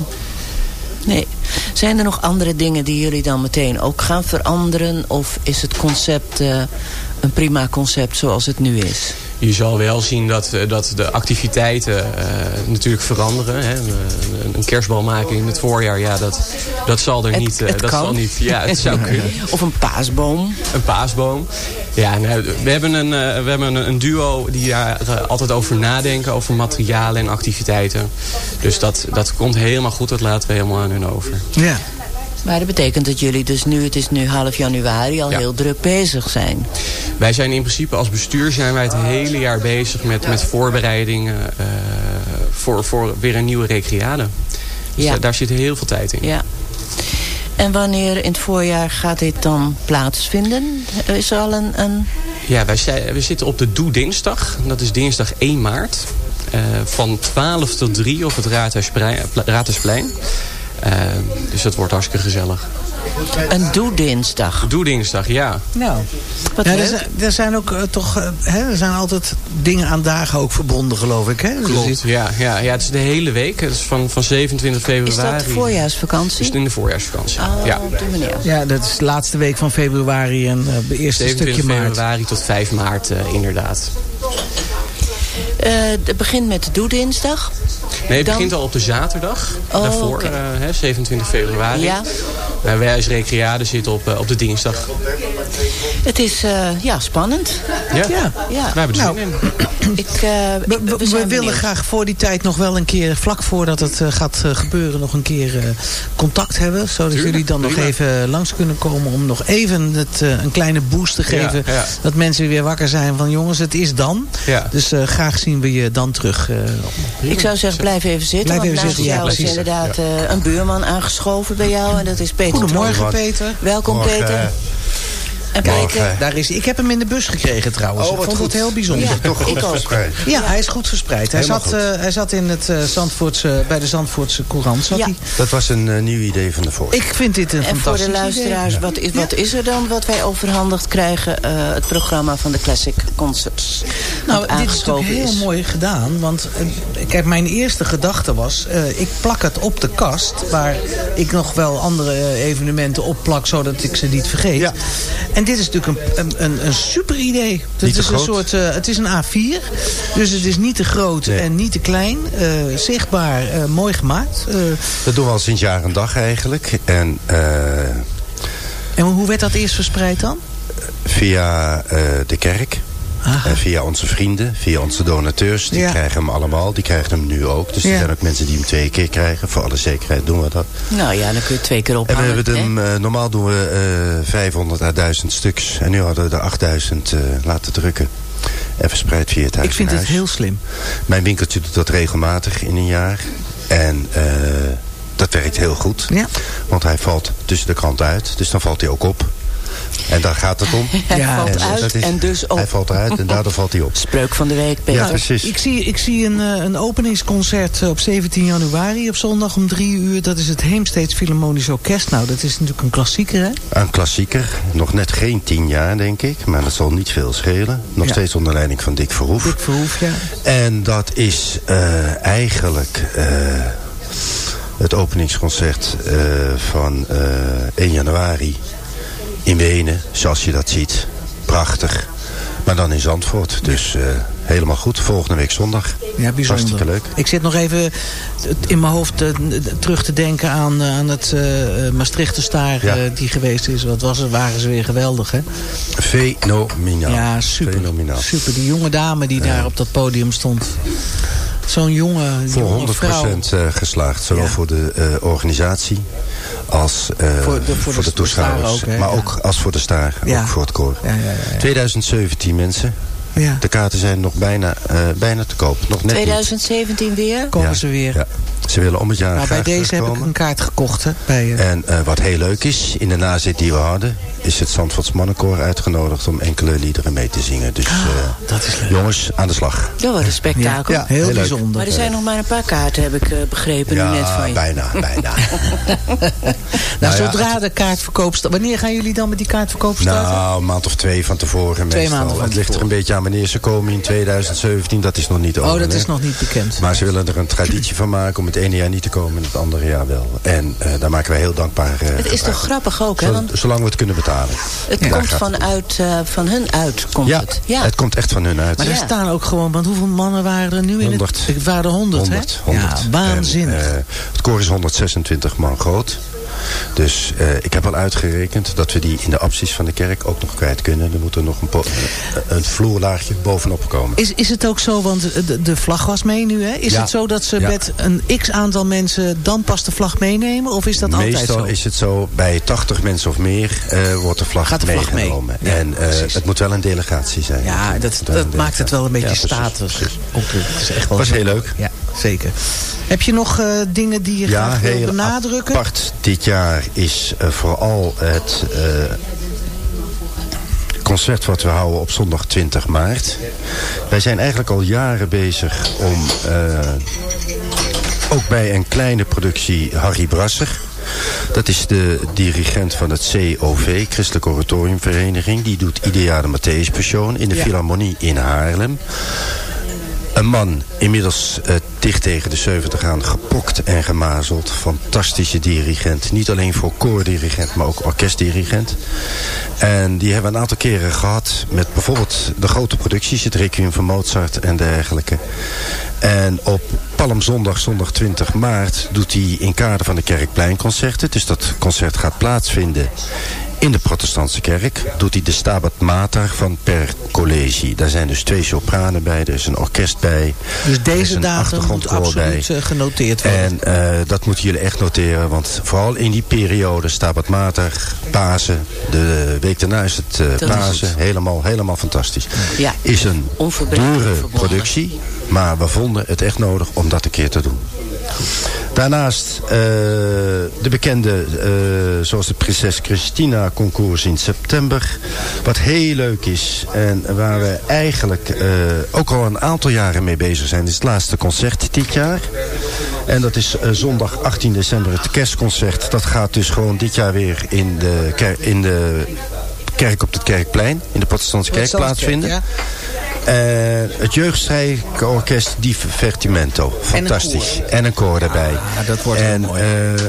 Nee. Zijn er nog andere dingen die jullie dan meteen ook gaan veranderen? Of is het concept eh, een prima concept zoals het nu is? Je zal wel zien dat, eh, dat de activiteiten eh, natuurlijk veranderen. Hè. Een, een kerstbal maken in het voorjaar, ja, dat, dat zal er Het- niet. eh, het dat kan. zal niet. Ja, het zou kunnen. Of een paasboom? Een paasboom. Ja, nou, we hebben, een, eh, we hebben een, een duo die daar altijd over nadenken. Over materialen en activiteiten. Dus dat, dat komt helemaal goed. Dat laten we helemaal aan hun over. Ja. Maar dat betekent dat jullie dus nu, het is nu half januari, al Ja. heel druk bezig zijn. Wij zijn in principe als bestuur zijn wij het hele jaar bezig met, met voorbereidingen eh, voor, voor weer een nieuwe recreade. Dus Ja. daar- daar zit heel veel tijd in. Ja. En wanneer in het voorjaar gaat dit dan plaatsvinden? Is er al een... een... Ja, wij, we zitten op de Doe Dinsdag. Dat is dinsdag 1 maart. eh, van 12 tot 3 op het Raadhuisplein. Raadhuisplein. Eh, dus dat wordt hartstikke gezellig. Een doedinsdag. Doe Dinsdag, ja. Nou, Wat ja, er, er zijn ook eh, toch, eh, hè, er zijn altijd dingen aan dagen ook verbonden, geloof ik. Hè? Dus Klopt, ja, ja, ja. Het is de hele week. Het is van, van 27 Is februari. dat voorjaarsvakantie? Dus in de voorjaarsvakantie. Oh, ja. op die manier. Ja, dat is de laatste week van februari en eh, het eerste 27 stukje maart. februari tot 5 maart inderdaad. Eh, het begint met de doedinsdag. Nee, het Dan- begint al op de zaterdag. Oh, daarvoor, oké. eh, hè, 27 februari. Ja. Maar wij als recreade zitten op, eh, op de dinsdag. Het is eh, ja, spannend. Ja, Ja. Ja. wij hebben er Nou, zin in. Ik, eh, We, we- we willen benieuwd. graag voor die tijd nog wel een keer, vlak voordat het gaat gebeuren, nog een keer eh, contact hebben. Zodat Tuurlijk, jullie dan nog even langs kunnen komen om nog even het, een kleine boost te geven. ja. Dat mensen weer wakker zijn van jongens, het is dan. Ja. Dus eh, graag zien we je dan terug. eh, Ik zou zeggen, blijf even zitten. Blijf want even naast zitten, ja, jou is precies. inderdaad eh, een buurman aangeschoven bij jou. En dat is Peter Goedemorgen. Peter. Welkom Morgen. Peter. En Kijk, Peter? daar is, ik heb hem in de bus gekregen trouwens. Oh, ik vond goed. het heel bijzonder. Ja, toch goed Ik ook. verspreid. Ja, hij is goed verspreid. Hij Helemaal zat, goed. eh, hij zat in het, eh, Zandvoortse, bij de Zandvoortse Courant. Zat Ja. hij. Dat was een eh, nieuw idee van de voor. Ik vind dit een En voor fantastisch de luisteraars, idee. wat, is, wat is er dan wat wij overhandigd krijgen? Eh, het programma van de Classic Concerts. Nou, dit is natuurlijk aangeschoven heel mooi gedaan. Want eh, kijk, mijn eerste gedachte was... eh, ik plak het op de kast... waar ik nog wel andere eh, evenementen opplak... zodat ik ze niet vergeet. En dit is natuurlijk een, een, een, super idee. Het Niet te is een soort... eh, het is een A4. Dus het is niet te groot en niet te klein. eh, zichtbaar, eh, mooi gemaakt. Dat doen we al sinds jaar en dag eigenlijk. En en hoe werd dat eerst verspreid dan? via de kerk. En via onze vrienden, via onze donateurs. Die Ja. krijgen hem allemaal. Die krijgen hem nu ook. Dus er Ja. zijn ook mensen die hem twee keer krijgen. Voor alle zekerheid doen we dat. Nou ja, dan kun je twee keer En ophangen. we hebben hem, eh, normaal doen we eh 500 à 1000 stuks. En nu hadden we er 8000 eh, laten drukken. En verspreid via het huis Ik vind in het heel slim. Mijn winkeltje doet dat regelmatig in een jaar. En eh, dat werkt heel goed. Ja. Want hij valt tussen de krant uit. Dus dan valt hij ook op. En daar gaat het om. Hij valt En, uit dat is- en dus op. Hij valt eruit en daardoor valt hij op. Spreuk van de week, Peter. Ja, precies. Ik zie, ik zie een, eh, een openingsconcert eh, op 17 januari op zondag om drie uur. Dat is het Heemsteeds Philharmonisch Orkest. Nou, dat is natuurlijk een klassieker, hè? Een klassieker. Nog net geen tien jaar, denk ik. Maar dat zal niet veel schelen. Nog Ja. steeds onder leiding van Dick Verhoef. Dick Verhoef, ja. En dat is eh, eigenlijk eh, het openingsconcert eh, van eh 1 januari in Wenen. Zoals je dat ziet. Prachtig. Maar dan in Zandvoort. Dus eh, helemaal goed. Volgende week zondag. Ja, bijzonder. Hartstikke leuk. Ik zit nog even in mijn hoofd eh, terug te denken aan, eh, aan het eh, Maastrichter Staar Ja. die geweest is. Wat was het, waren ze weer geweldig, hè? Fenomenaal. Ja, super. Fenomenaal. Super, die jonge dame die daar op dat podium stond. Zo'n jonge, Voor jonge 100% vrouw. eh, geslaagd. Zowel voor de eh, organisatie als eh, Voor de- voor, voor de, de toeschouwers. ook, maar Ja. ook als voor de staar. Ja. Ook voor het koor. Ja, ja, ja, ja. 2017 mensen. Ja. De kaarten zijn nog bijna, eh, bijna te koop. Nog net niet. 2017 weer? Komen Ja, ze weer. Ja. Ze willen om het jaar Nou, bij deze heb ik een kaart gekocht, hè? Bij, eh, En eh, wat heel leuk is, in de nazit die we hadden... is het Zandvoorts Mannenkoor uitgenodigd om enkele liederen mee te zingen. Dus eh, Ah, dat is leuk. jongens, aan de slag. Dat wordt een spektakel. Ja, heel, heel leuk. bijzonder. Maar er zijn nog maar een paar kaarten, heb ik eh, begrepen nu net van Ja, je. bijna, bijna. Nou, Nou ja, zodra de kaartverkoop staat... Wanneer gaan jullie dan met die kaartverkoop starten? Nou, een maand of twee van tevoren Twee meestal. maanden van het ligt er een beetje aan wanneer ze komen in 2017. Dat is nog niet over. oh, dat hè. is nog niet bekend. Maar ze willen er een traditie van maken om het ene jaar niet te komen en het andere jaar wel. En eh, daar maken wij heel dankbaar eh, Het is toch grappig ook, hè? Want Zolang we het kunnen betalen. het komt vanuit, eh, van hun uit, komt Ja, het. Ja, het komt echt van hun uit. Maar er staan ook gewoon... Want hoeveel mannen waren er nu in 100. het... Waren er 100, 100, hè? 100. Ja, waanzinnig. En, het koor is 126 man groot. Dus eh, ik heb al uitgerekend dat we die in de apsis van de kerk ook nog kwijt kunnen. Er moet er nog een, eh, een vloerlaagje bovenop komen. Is, is het ook zo, want de, de vlag was mee nu, hè? Is Ja. het zo dat ze Ja. met een x-aantal mensen dan pas de vlag meenemen? Of is dat altijd Meestal zo? is het zo, bij 80 mensen of meer eh, wordt de vlag Gaat de vlag mee. meegenomen. Ja, en het moet wel een delegatie zijn. Ja, dat, dat maakt het wel een beetje. Ja, status. precies. Ook, het is echt wel Was heel leuk. Ja, zeker. Heb je nog dingen die je Ja, graag wil benadrukken? apart dit jaar is eh, vooral het eh, concert wat we houden op zondag 20 maart. Wij zijn eigenlijk al jaren bezig om eh, ook bij een kleine productie Harry Brasser. Dat is de dirigent van het COV, Christelijke Oratoriumvereniging. Die doet ieder jaar de Matthäus Passion in de Ja. Philharmonie in Haarlem. Een man, inmiddels eh, dicht tegen de 70 aan, gepokt en gemazeld. Fantastische dirigent. Niet alleen voor koordirigent, maar ook orkestdirigent. En die hebben we een aantal keren gehad met bijvoorbeeld de grote producties. Het Requiem van Mozart en dergelijke. En op Palmzondag, zondag 20 maart, doet hij in kader van de Kerkpleinconcerten. Dus dat concert gaat plaatsvinden in de protestantse kerk doet hij de Stabat Mater van Per Collegi. Daar zijn dus twee sopranen bij, er is een orkest bij. Dus deze datum moet achtergrondkoor bij. absoluut eh, genoteerd worden. En eh, dat moeten jullie echt noteren, want vooral in die periode, Stabat Mater, Pasen, de week daarna is het is Pasen, helemaal, helemaal fantastisch. Ja. Is een dure productie, maar we vonden het echt nodig om dat een keer te doen. Daarnaast eh, de bekende, eh, zoals de Prinses Christina concours in september. Wat heel leuk is en waar we eigenlijk eh, ook al een aantal jaren mee bezig zijn. Dit is het laatste concert dit jaar. En dat is zondag 18 december het kerstconcert. Dat gaat dus gewoon dit jaar weer in de, in de kerk op het Kerkplein. In de protestantse kerk plaatsvinden. Ja. Eh, het jeugdstrijkorkest Divertimento. Fantastisch. En een koor daarbij. Ah, dat wordt en, mooi. eh,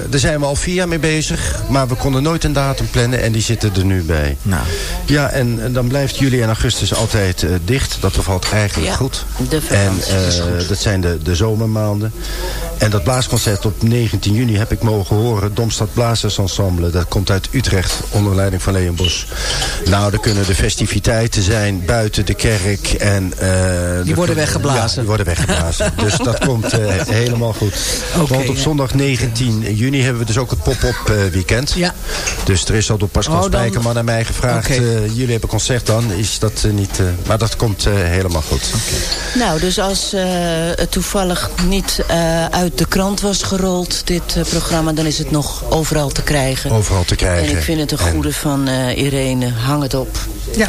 daar zijn we al vier jaar mee bezig. Maar we konden nooit een datum plannen. En die zitten er nu bij. Nou. Ja, en, en dan blijft juli en augustus altijd eh, dicht. Dat bevalt eigenlijk Ja, goed. de en eh, dat zijn de, de zomermaanden. En dat blaasconcert op 19 juni heb ik mogen horen. Domstad Blazers Ensemble. Dat komt uit Utrecht onder leiding van Leon Bos. Nou, er kunnen de festiviteiten zijn buiten de kerk. En, eh, Die worden weggeblazen. Ja, die worden weggeblazen. dus dat komt eh, helemaal goed. Want op ja. zondag 19 juni hebben we dus ook het pop-up eh, weekend. Ja. Dus er is al door Pascal Oh, dan- Spijkerman aan mij gevraagd. Eh, jullie hebben concert dan. Is dat niet... maar dat komt eh, helemaal goed. Nou, dus als eh, het toevallig niet eh, uit de krant was gerold, dit eh, programma, dan is het nog overal te krijgen. Overal te krijgen. En ik vind het een En- goede van eh, Irene. Hang het op.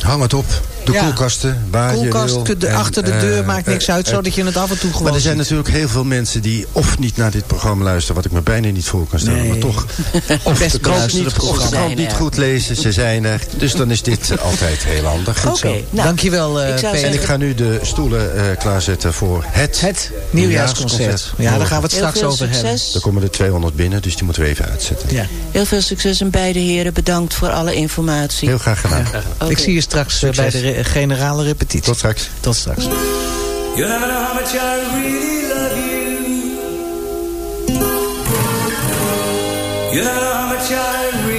Hang het op. De Ja. koelkasten, waar Koelkast, je wil. de- En, achter de deur eh, maakt niks eh, uit, eh, zodat je het af en toe gewoon Maar er zijn ziet. natuurlijk heel veel mensen die of niet naar dit programma luisteren... wat ik me bijna niet voor kan stellen, Nee. maar toch... Of Best de krant niet, of de krant niet goed lezen, ze zijn er. Dus dan is dit eh, altijd heel handig. Oké, nou, Dankjewel, eh Peter. En ik ga nu de stoelen eh, klaarzetten voor het, Het nieuwjaarsconcert. Ja, daar gaan we het Heel straks over hebben. Er komen er 200 binnen, dus die moeten we even uitzetten. Ja. Heel veel succes en beide heren bedankt voor alle informatie. Heel graag gedaan. Ik zie je straks eh, bij de generale repetitie. Tot straks. Tot straks. You never know how much I really love you. You never know how much I really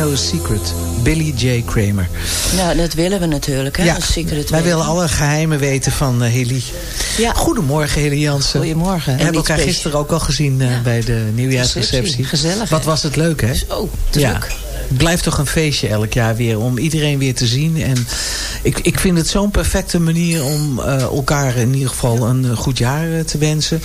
A Secret? Billy J. Kramer. Nou, dat willen we natuurlijk, hè? Ja, een secret wij willen alle geheimen weten van eh Hilly. Ja. Goedemorgen, Hilly Jansen. Goedemorgen. We En hebben elkaar gisteren ook al gezien eh, bij de nieuwjaarsreceptie. Receptie. Gezellig, Wat hè? was het leuk, hè? Zo, druk. Ja. Het blijft toch een feestje elk jaar weer om iedereen weer te zien. En ik, ik vind het zo'n perfecte manier om eh, elkaar in ieder geval een goed jaar te wensen.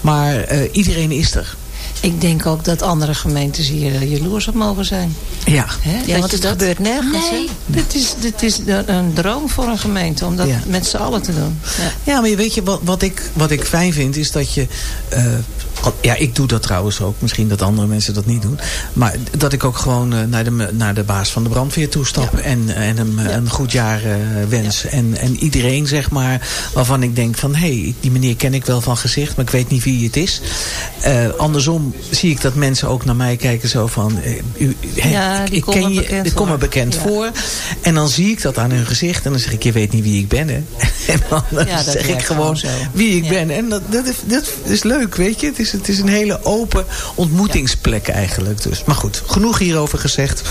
Maar iedereen is er. Ik denk ook dat andere gemeentes hier eh, jaloers op mogen zijn. Ja. Ja, want het dat- gebeurt nergens, Nee, dit is, dit is een droom voor een gemeente om dat Ja. met z'n allen te doen. Ja. Ja, maar je weet je, wat, wat, ik, wat ik fijn vind is dat je... eh, Ja, ik doe dat trouwens ook. Misschien dat andere mensen dat niet doen. Maar dat ik ook gewoon eh, naar, de, naar de baas van de brandweer toestap. En, en hem eh, een goed jaar eh, wens. En, en iedereen, zeg maar, waarvan ik denk van... hé, hey, die meneer ken ik wel van gezicht, maar ik weet niet wie het is. Eh, andersom zie ik dat mensen ook naar mij kijken zo van... eh, u, ik, ken je, ik kom er bekend voor. En dan zie ik dat aan hun gezicht. En dan zeg ik, je weet niet wie ik ben, hè. En dan zeg ik gewoon zo. wie ik ben. En dat, dat, is, dat is leuk, weet je. Het is, het is een hele open ontmoetingsplek eigenlijk. Dus. Maar goed, genoeg hierover gezegd.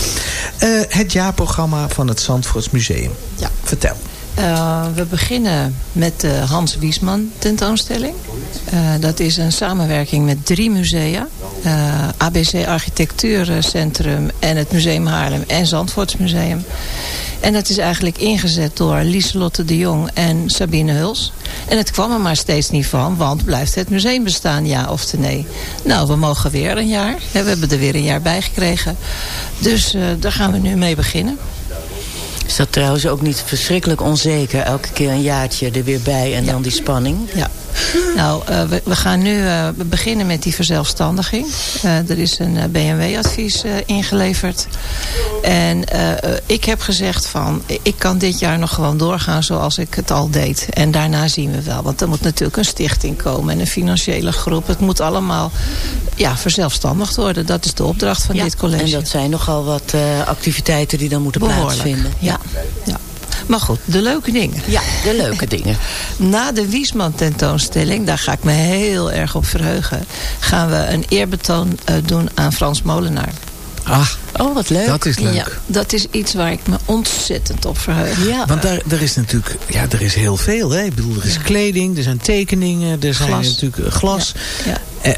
Eh, het jaarprogramma van het Zandvoorts Museum. Ja. Vertel. Eh, we beginnen met de Hans Wiesman tentoonstelling. Eh, dat is een samenwerking met drie musea. Eh, ABC Architectuurcentrum en het Museum Haarlem en Zandvoortsmuseum. En dat is eigenlijk ingezet door Lieselotte de Jong en Sabine Huls. En het kwam er maar steeds niet van, want blijft het museum bestaan, ja of nee? Nou, we mogen weer een jaar. We hebben er weer een jaar bij gekregen. Dus eh, daar gaan we nu mee beginnen. Is dat trouwens ook niet verschrikkelijk onzeker? Elke keer een jaartje er weer bij en dan die spanning? Ja. Nou, eh, we, we gaan nu eh, beginnen met die verzelfstandiging. Eh, er is een BMW-advies ingeleverd. En ik heb gezegd van... ik kan dit jaar nog gewoon doorgaan zoals ik het al deed. En daarna zien we wel. Want er moet natuurlijk een stichting komen en een financiële groep. Het moet allemaal ja, verzelfstandigd worden. Dat is de opdracht van Ja, dit college. En dat zijn nogal wat activiteiten die dan moeten Behoorlijk, plaatsvinden. ja. ja. Maar goed, de leuke dingen. Ja, de leuke dingen. Na de Wiesman tentoonstelling, daar ga ik me heel erg op verheugen... gaan we een eerbetoon eh, doen aan Frans Molenaar. Ah, oh, wat leuk. Dat is leuk. Ja, dat is iets waar ik me ontzettend op verheug. Ja. Want daar, daar is natuurlijk ja, er is heel veel. Hè? Ik bedoel, er is kleding, er zijn tekeningen, er zijn Glas. natuurlijk glas. Ja. Eh,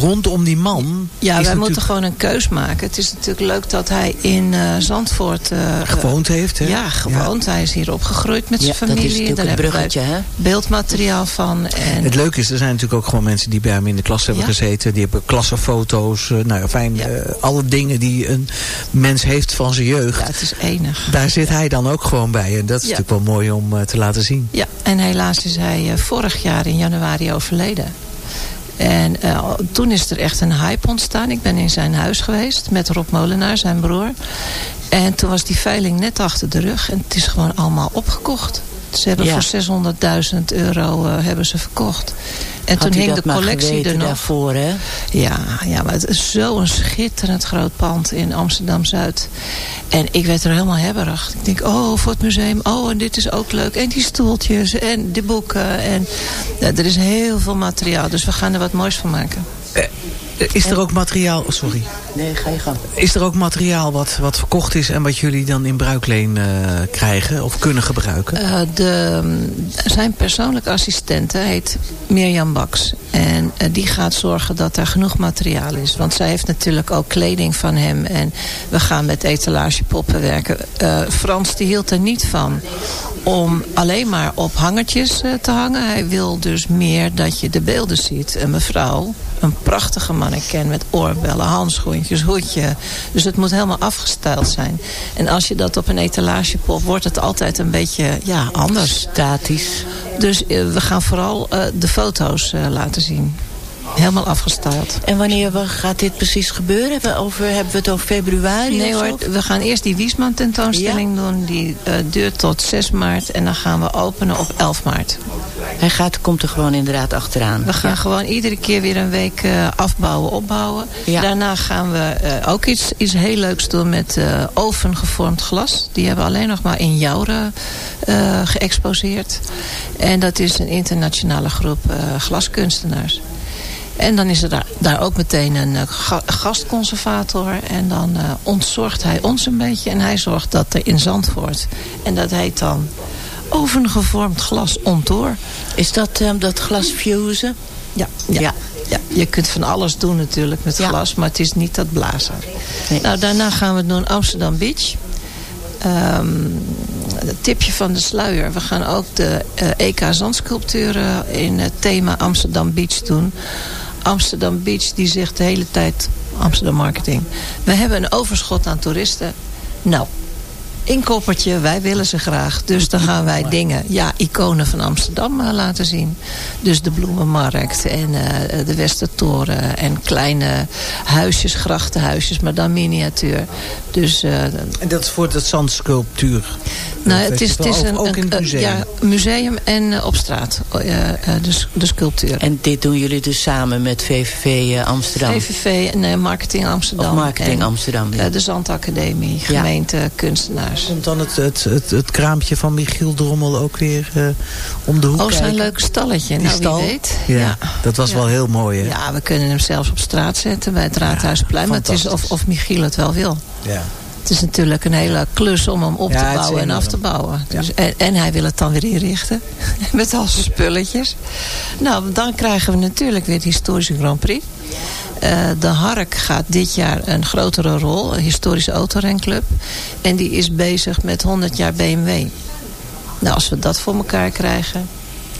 rondom die man Ja, wij natuurlijk moeten gewoon een keus maken. Het is natuurlijk leuk dat hij in eh, Zandvoort... eh, gewoond heeft. Hè? Ja, gewoond. Hij is hier opgegroeid met zijn Ja, dat is familie. natuurlijk Daar een bruggetje, hè? beeldmateriaal van. En Het leuke is, er zijn natuurlijk ook gewoon mensen die bij hem in de klas hebben Ja. gezeten. Die hebben klassenfoto's. eh, nou ja, fijn. Ja. eh, alle dingen die een mens heeft van zijn jeugd. ja, het is enig. Daar zit hij dan ook gewoon bij. En dat is Ja. natuurlijk wel mooi om te laten zien. Ja, en helaas is hij vorig jaar in januari overleden. En eh, toen is er echt een hype ontstaan. Ik ben in zijn huis geweest met Rob Molenaar, zijn broer. En toen was die veiling net achter de rug. En het is gewoon allemaal opgekocht. Ze hebben Ja. voor 600.000 euro eh, hebben ze verkocht. En Had toen hing de collectie er nog. daarvoor, hè? Ja, ja, maar het is zo'n schitterend groot pand in Amsterdam-Zuid. En ik werd er helemaal hebberig. Ik denk, oh, voor het museum. Oh, en dit is ook leuk. En die stoeltjes en de boeken. En er is heel veel materiaal. Dus we gaan er wat moois van maken. Is er ook materiaal... Sorry. Nee, ga je gang. Is er ook materiaal wat, wat verkocht is en wat jullie dan in bruikleen eh, krijgen of kunnen gebruiken? Eh, de, zijn persoonlijke assistente heet Mirjam Baks. En eh, die gaat zorgen dat er genoeg materiaal is. Want zij heeft natuurlijk ook kleding van hem. En we gaan met etalagepoppen werken. Frans die hield er niet van om alleen maar op hangertjes te hangen. Hij wil dus meer dat je de beelden ziet. Een mevrouw, een prachtige mannequin met oorbellen, handschoentjes, hoedje. Dus het moet helemaal afgestyled zijn. En als je dat op een etalagepop, wordt het altijd een beetje ja, anders. Statisch. Dus eh, we gaan vooral eh, de foto's eh, laten zien. Helemaal afgestyled. En wanneer wa- gaat dit precies gebeuren? Hebben we, over, hebben we het over februari Nee hoor, we gaan eerst die Wiesman tentoonstelling doen. Die eh, duurt tot 6 maart. En dan gaan we openen op 11 maart. Hij gaat, komt er gewoon inderdaad achteraan. We gaan gewoon iedere keer weer een week eh, afbouwen, opbouwen. Ja. Daarna gaan we eh, ook iets, iets heel leuks doen met ovengevormd glas. Die hebben we alleen nog maar in Jouren geëxposeerd. En dat is een internationale groep glaskunstenaars. En dan is er daar, daar ook meteen een eh, ga- gastconservator. En dan eh, ontzorgt hij ons een beetje. En hij zorgt dat er in Zandvoort. En dat heet dan ovengevormd glas ontour. Is dat ehm, dat glas fusen? Ja, ja. ja. je kunt van alles doen natuurlijk met Ja. glas, maar het is niet dat blazen. Nee. Nou, daarna gaan we doen Amsterdam Beach. Ehm, het tipje van de sluier. We gaan ook de eh, EK zandsculpturen in het thema Amsterdam Beach doen. Amsterdam Beach die zegt de hele tijd Amsterdam Marketing. We hebben een overschot aan toeristen. Nou, inkoppertje, wij willen ze graag. Dus dan gaan wij dingen, ja, iconen van Amsterdam eh, laten zien. Dus de Bloemenmarkt en eh, de Westertoren en kleine huisjes, grachtenhuisjes, maar dan miniatuur. Dus, eh, En dat is voor dat zandsculptuur. nou, het is, het is Ook- een, ook in het een- museum. ja, museum en op straat, eh, eh, de, de sculptuur. En dit doen jullie dus samen met VVV Amsterdam? VVV en eh, Marketing Amsterdam. Of Marketing en, Amsterdam, ja. de Zandacademie, gemeente, kunstenaars. Komt dan het, het, het, het kraampje van Michiel Drommel ook weer eh, om de hoek Oh, zijn leuk stalletje. Die nou, stal? wie weet. Ja, dat was Ja. wel heel mooi, hè? Ja, we kunnen hem zelfs op straat zetten bij het Raadhuisplein. maar het is of, of Michiel het wel wil. Ja. Het is natuurlijk een hele klus om hem op te het bouwen en af te bouwen. Dus, en, en hij wil het dan weer inrichten. Met al zijn spulletjes. Nou, dan krijgen we natuurlijk weer de historische Grand Prix. Eh, de Hark gaat dit jaar een grotere rol. Een historische autorenclub. En die is bezig met 100 jaar BMW. Nou, als we dat voor elkaar krijgen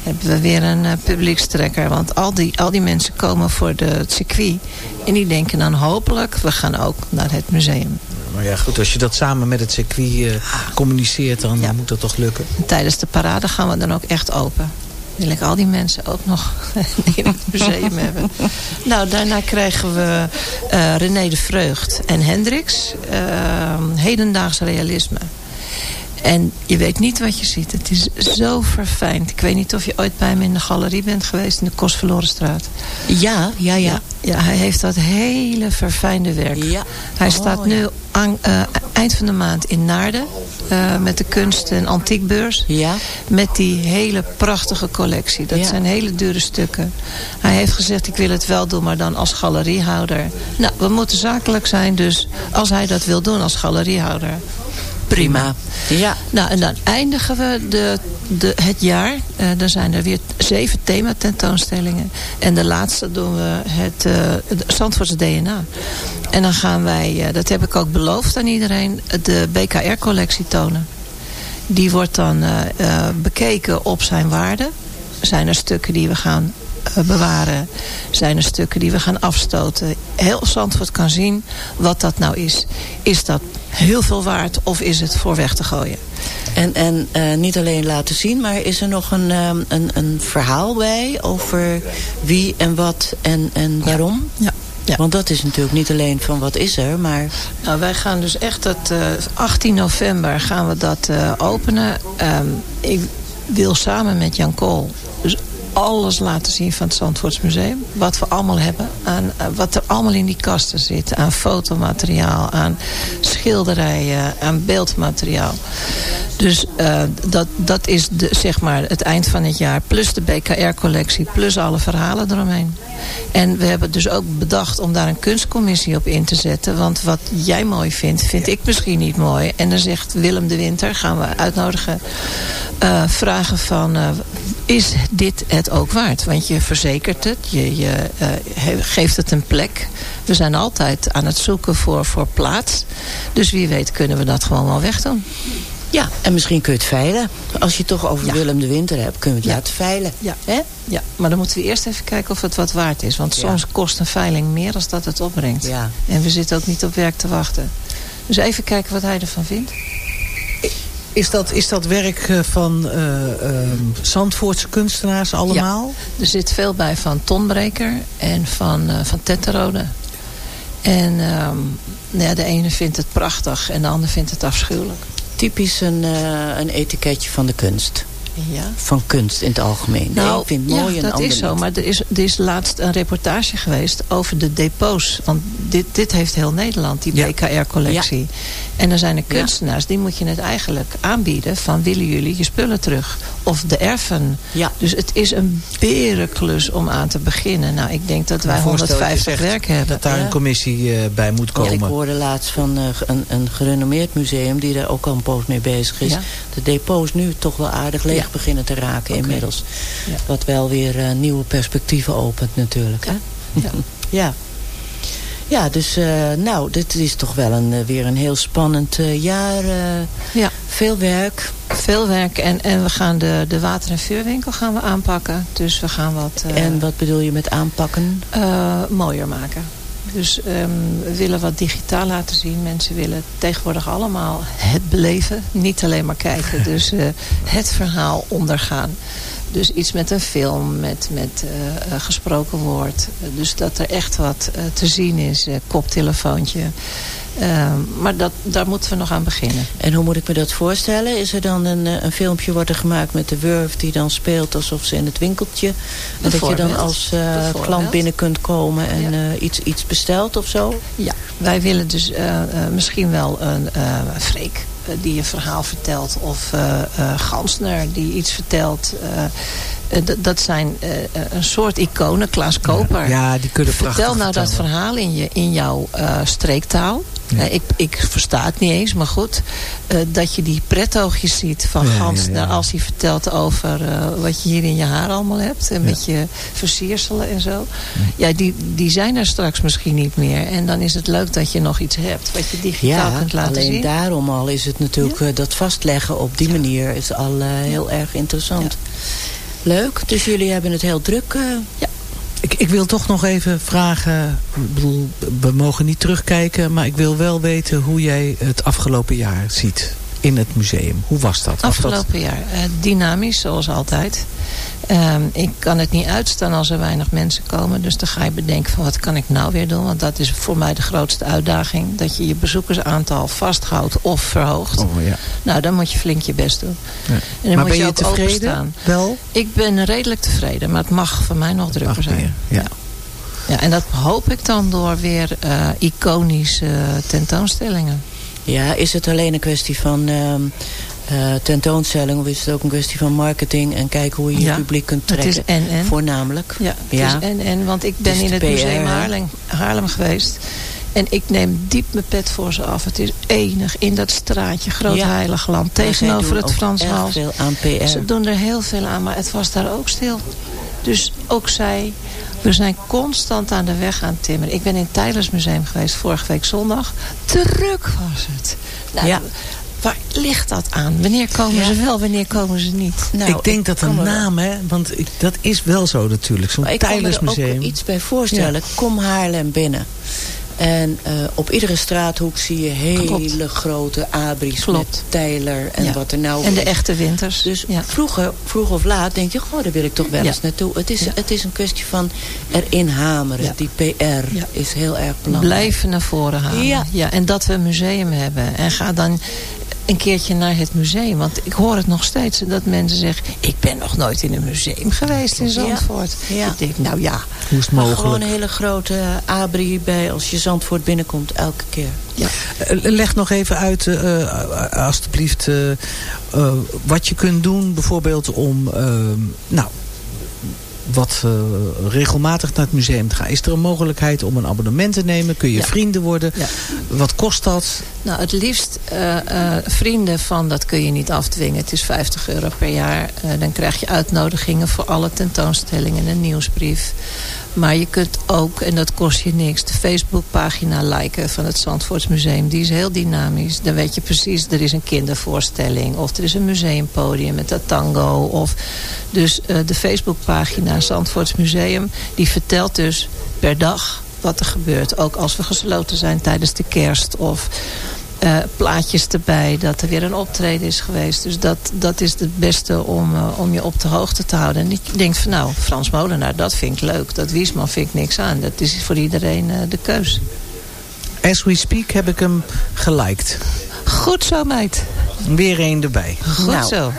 hebben we weer een eh, publiekstrekker. Want al die, al die mensen komen voor de, het circuit. En die denken dan hopelijk, we gaan ook naar het museum. Maar ja, goed, als je dat samen met het circuit eh, communiceert, dan moet dat toch lukken? En tijdens de parade gaan we dan ook echt open. Wil ik al die mensen ook nog in het museum hebben. Nou, daarna krijgen we eh, René de Vreugd en Hendricks. eh, hedendaags realisme. En je weet niet wat je ziet. Het is zo verfijnd. Ik weet niet of je ooit bij hem in de galerie bent geweest... in de Kostverlorenstraat. Ja, ja, ja. Ja, hij heeft dat hele verfijnde werk. Ja. Hij Oh, staat ja. nu aan, eh, eind van de maand in Naarden. eh, met de kunst- en antiekbeurs. Ja. Met die hele prachtige collectie. Dat Ja. zijn hele dure stukken. Hij heeft gezegd, ik wil het wel doen, maar dan als galeriehouder. Nou, we moeten zakelijk zijn, dus als hij dat wil doen als galeriehouder... Prima. Ja. Nou, en dan eindigen we de, de, het jaar. Eh dan zijn er weer zeven thematentoonstellingen. En de laatste doen we het uh, Zandvoortse DNA. En dan gaan wij, uh, dat heb ik ook beloofd aan iedereen, de BKR-collectie tonen. Die wordt dan bekeken op zijn waarde. Zijn er stukken die we gaan bewaren? Zijn er stukken die we gaan afstoten? Heel Zandvoort kan zien wat dat nou is. Is dat heel veel waard of is het voor weg te gooien? En, en uh, niet alleen laten zien, maar is er nog een, um, een, een verhaal bij over wie en wat en, en waarom? Ja. Ja. Want dat is natuurlijk niet alleen van wat is er, maar... Nou, wij gaan dus echt het uh, 18 november gaan we dat uh, openen. Um, ik wil samen met Jan Kool dus alles laten zien van het Zandvoortsmuseum. Wat we allemaal hebben. Aan, uh, wat er allemaal in die kasten zit. Aan fotomateriaal, aan schilderijen, aan beeldmateriaal. Dus uh, dat, dat is de, zeg maar het eind van het jaar. Plus de BKR-collectie, plus alle verhalen eromheen. En we hebben dus ook bedacht om daar een kunstcommissie op in te zetten. Want wat jij mooi vindt, vind ik misschien niet mooi. En dan zegt Willem de Winter, gaan we uitnodigen, uh, vragen van... is dit het ook waard? Want je verzekert het, je, je uh, geeft het een plek. We zijn altijd aan het zoeken voor, voor plaats. Dus wie weet kunnen we dat gewoon wel wegdoen. Ja, en misschien kun je het veilen. Als je het toch over ja. Willem de Winter hebt, kunnen we het ja. laten veilen. Ja. Hè? ja, maar dan moeten we eerst even kijken of het wat waard is. Want soms kost een veiling meer dan dat het opbrengt. Ja. En we zitten ook niet op werk te wachten. Dus even kijken wat hij ervan vindt. Is dat, is dat werk van uh, uh, Zandvoortse kunstenaars allemaal? Ja, er zit veel bij van Tonbreker en van, uh, van Tetterode. En um, nou ja, de ene vindt het prachtig en de ander vindt het afschuwelijk. Typisch een, een etiketje van de kunst. Ja. Van kunst in het algemeen. Nou, ik vind het mooi ja, en dat is zo. niet. Maar er is, er is laatst een reportage geweest over de depots. Want dit, dit heeft heel Nederland, die Ja. BKR-collectie. Ja. En dan zijn er kunstenaars, die moet je het eigenlijk aanbieden... van willen jullie je spullen terug? Of de erfen. Ja. Dus het is een berenklus om aan te beginnen. Nou, ik denk dat wij Een voorstel 150 dat je zegt werk hebben. Dat daar Ja. een commissie uh, bij moet Ja, komen. ik hoorde laatst van uh, een, een gerenommeerd museum... die daar ook al een poos mee bezig is. Ja. De depots nu toch wel aardig leeg Ja. beginnen te raken inmiddels. Ja. Wat wel weer uh, nieuwe perspectieven opent natuurlijk. Hè? Ja. ja. Dus uh, nou, dit is toch wel een, uh, weer een heel spannend uh, jaar. ja. Veel werk. Veel werk. En, en we gaan de, de water- en vuurwinkel gaan we aanpakken. Dus we gaan wat... en wat bedoel je met aanpakken? mooier maken. Dus ehm, we willen wat digitaal laten zien. Mensen willen tegenwoordig allemaal het beleven. Niet alleen maar kijken. Dus eh, het verhaal ondergaan. Dus iets met een film, met, met eh, eh, gesproken woord. Dus dat er echt wat eh, te zien is. koptelefoontje. Ehm, maar dat, daar moeten we nog aan beginnen. En hoe moet ik me dat voorstellen? Is er dan een, een filmpje wordt er gemaakt met de Wurf die dan speelt alsof ze in het winkeltje. En dat je dan als klant binnen kunt komen en eh, iets, iets bestelt of zo? Ja, wij willen dus misschien wel een Freek die een verhaal vertelt. Of uh, uh, Gansner die iets vertelt. Dat zijn een soort iconen. Klaas Koper. Ja, die kunnen Vertel nou dat verhaal in, je, in jouw streektaal. Ja. ik, ik versta het niet eens, maar goed. dat je die prettoogjes ziet van ja, als hij vertelt over wat je hier in je haar allemaal hebt. En met je versierselen en zo. Ja, die, die zijn er straks misschien niet meer. En dan is het leuk dat je nog iets hebt wat je digitaal kunt laten alleen zien. alleen daarom al is het natuurlijk dat vastleggen op die manier is al heel erg interessant. Leuk, dus jullie hebben het heel druk. Ja. Ik, ik, wil toch nog even vragen, we mogen niet terugkijken, maar ik wil wel weten hoe jij het afgelopen jaar ziet in het museum. Hoe was dat? Afgelopen dat... jaar, uh, dynamisch zoals altijd. Um, ik kan het niet uitstaan als er weinig mensen komen. Dus dan ga je bedenken van wat kan ik nou weer doen. Want dat is voor mij de grootste uitdaging. Dat je je bezoekersaantal vasthoudt of verhoogt. Oh, ja. Nou, dan moet je flink je best doen. Ja. En dan maar moet ben je, je ook tevreden? openstaan. Wel? Ik ben redelijk tevreden. Maar het mag voor mij nog drukker zijn. Ja. ja. en dat hoop ik dan door weer uh, iconische tentoonstellingen. Ja, is het alleen een kwestie van... Uh, uh, tentoonstelling of is het ook een kwestie van marketing en kijken hoe je ja, je publiek kunt trekken? Het is en en. Voornamelijk. Ja, het ja. is en en, want ik ben het in het PR, museum Haarlem, Haarlem geweest. En ik neem diep mijn pet voor ze af. Het is enig in dat straatje Groot ja. Heiligland. Tegenover het aan PR. Ze doen er heel veel aan, maar het was daar ook stil. Dus ook zij... We zijn constant aan de weg aan timmeren. Ik ben in het Tijlersmuseum geweest vorige week zondag. Druk was het. Nou, ja. Waar ligt dat aan? Wanneer komen ja. ze wel, wanneer komen ze niet? Nou, ik denk ik dat een naam, hè, want ik, dat is wel zo natuurlijk. Zo'n Tijlersmuseum. Ik kan me er ook iets bij voorstellen. Ja. Kom Haarlem binnen. En uh, op iedere straathoek zie je hele Klopt. grote abris Klopt. met Tijler en ja. wat er nou En de echte winters. Dus ja. vroeger, vroeg of laat denk je, goh, daar wil ik toch wel eens naartoe. Het is, het is een kwestie van erin hameren. Die PR is heel erg belangrijk. Blijven naar voren halen. Ja. Ja, en dat we een museum hebben. En ga dan een keertje naar het museum. Want ik hoor het nog steeds dat mensen zeggen... ik ben nog nooit in een museum geweest in Zandvoort. Ja. Ja. Ik denk, nou ja. Hoe is het mogelijk? Maar gewoon een hele grote abri bij als je Zandvoort binnenkomt elke keer. Ja. Leg nog even uit, uh, alstublieft, uh, uh, wat je kunt doen bijvoorbeeld om... nou, wat uh, regelmatig naar het museum te gaan. Is er een mogelijkheid om een abonnement te nemen? Kun je ja. vrienden worden? Ja. Wat kost dat? Nou, het liefst uh, uh, vrienden van, dat kun je niet afdwingen. Het is 50 euro per jaar. dan krijg je uitnodigingen voor alle tentoonstellingen. Een nieuwsbrief. Maar je kunt ook, en dat kost je niks, de Facebookpagina liken van het Zandvoortsmuseum. Die is heel dynamisch. Dan weet je precies, er is een kindervoorstelling. Of er is een museumpodium met dat tango. Of, dus uh, de Facebookpagina Zandvoortsmuseum, die vertelt dus per dag wat er gebeurt. Ook als we gesloten zijn tijdens de kerst. Of uh, plaatjes erbij dat er weer een optreden is geweest. Dus dat, dat is het beste om, uh, om je op de hoogte te houden. En ik denk van nou, Frans Molenaar, dat vind ik leuk. Dat Wiesman vind ik niks aan. Dat is voor iedereen uh, de keus. As we speak heb ik hem geliked. Goed zo, meid. Weer één erbij. Goed nou. zo.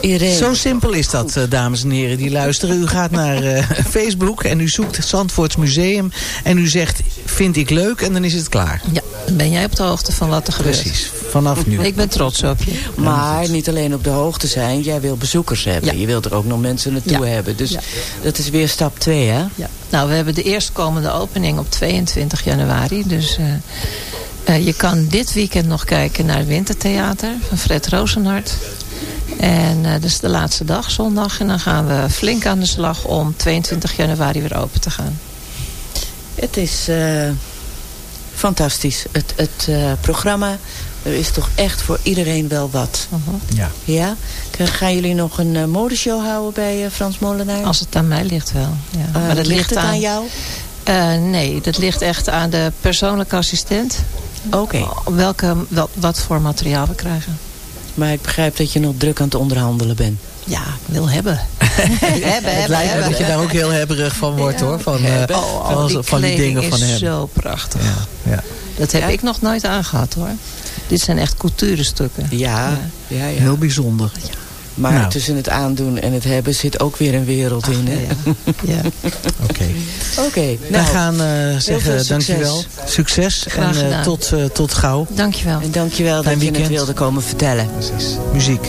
Irene. Zo simpel is dat, uh, dames en heren die luisteren. U gaat naar uh, Facebook en u zoekt Zandvoorts Museum. En u zegt, vind ik leuk en dan is het klaar. Ja, dan ben jij op de hoogte van wat er gebeurt. Precies, vanaf nu. Ik ben trots op je. Maar niet alleen op de hoogte zijn. Jij wil bezoekers hebben. Ja. Je wilt er ook nog mensen naartoe ja. hebben. Dus ja. dat is weer stap 2, hè? Ja. Nou, we hebben de eerstkomende opening op 22 januari. Dus... Uh, uh, je kan dit weekend nog kijken naar het Wintertheater van Fred Rozenhart. En uh, dat is de laatste dag, zondag. En dan gaan we flink aan de slag om 22 januari weer open te gaan. Het is uh, fantastisch. Het, het uh, programma er is toch echt voor iedereen wel wat. Uh -huh. Ja. ja? Gaan jullie nog een uh, modeshow houden bij uh, Frans Molenaar? Als het aan mij ligt wel. Ja. Uh, maar dat ligt, ligt het aan, aan jou? Eh, nee, dat ligt echt aan de persoonlijke assistent. Oké. Welke, wat, wat voor materiaal we krijgen. Maar ik begrijp dat je nog druk aan het onderhandelen bent. Ja, ik wil hebben. hebben, Het hebben, lijkt me hebben. dat je daar ook heel hebberig van wordt hoor. Van, eh, Hebben. Oh, van, die van die dingen van is hem. zo prachtig. Ja. Dat heb ik nog nooit aangehad hoor. Dit zijn echt couturestukken. Ja, ja, ja. Heel bijzonder. Maar Nou. tussen het aandoen en het hebben zit ook weer een wereld in. Hè? Ja. Oké. Oké, Wij nou, gaan eh, veel zeggen succes. dankjewel. Succes. Graag en eh, gedaan. tot, eh, tot gauw. Dankjewel. En dankjewel Fijn dat je het wilde komen vertellen. Precies. Muziek.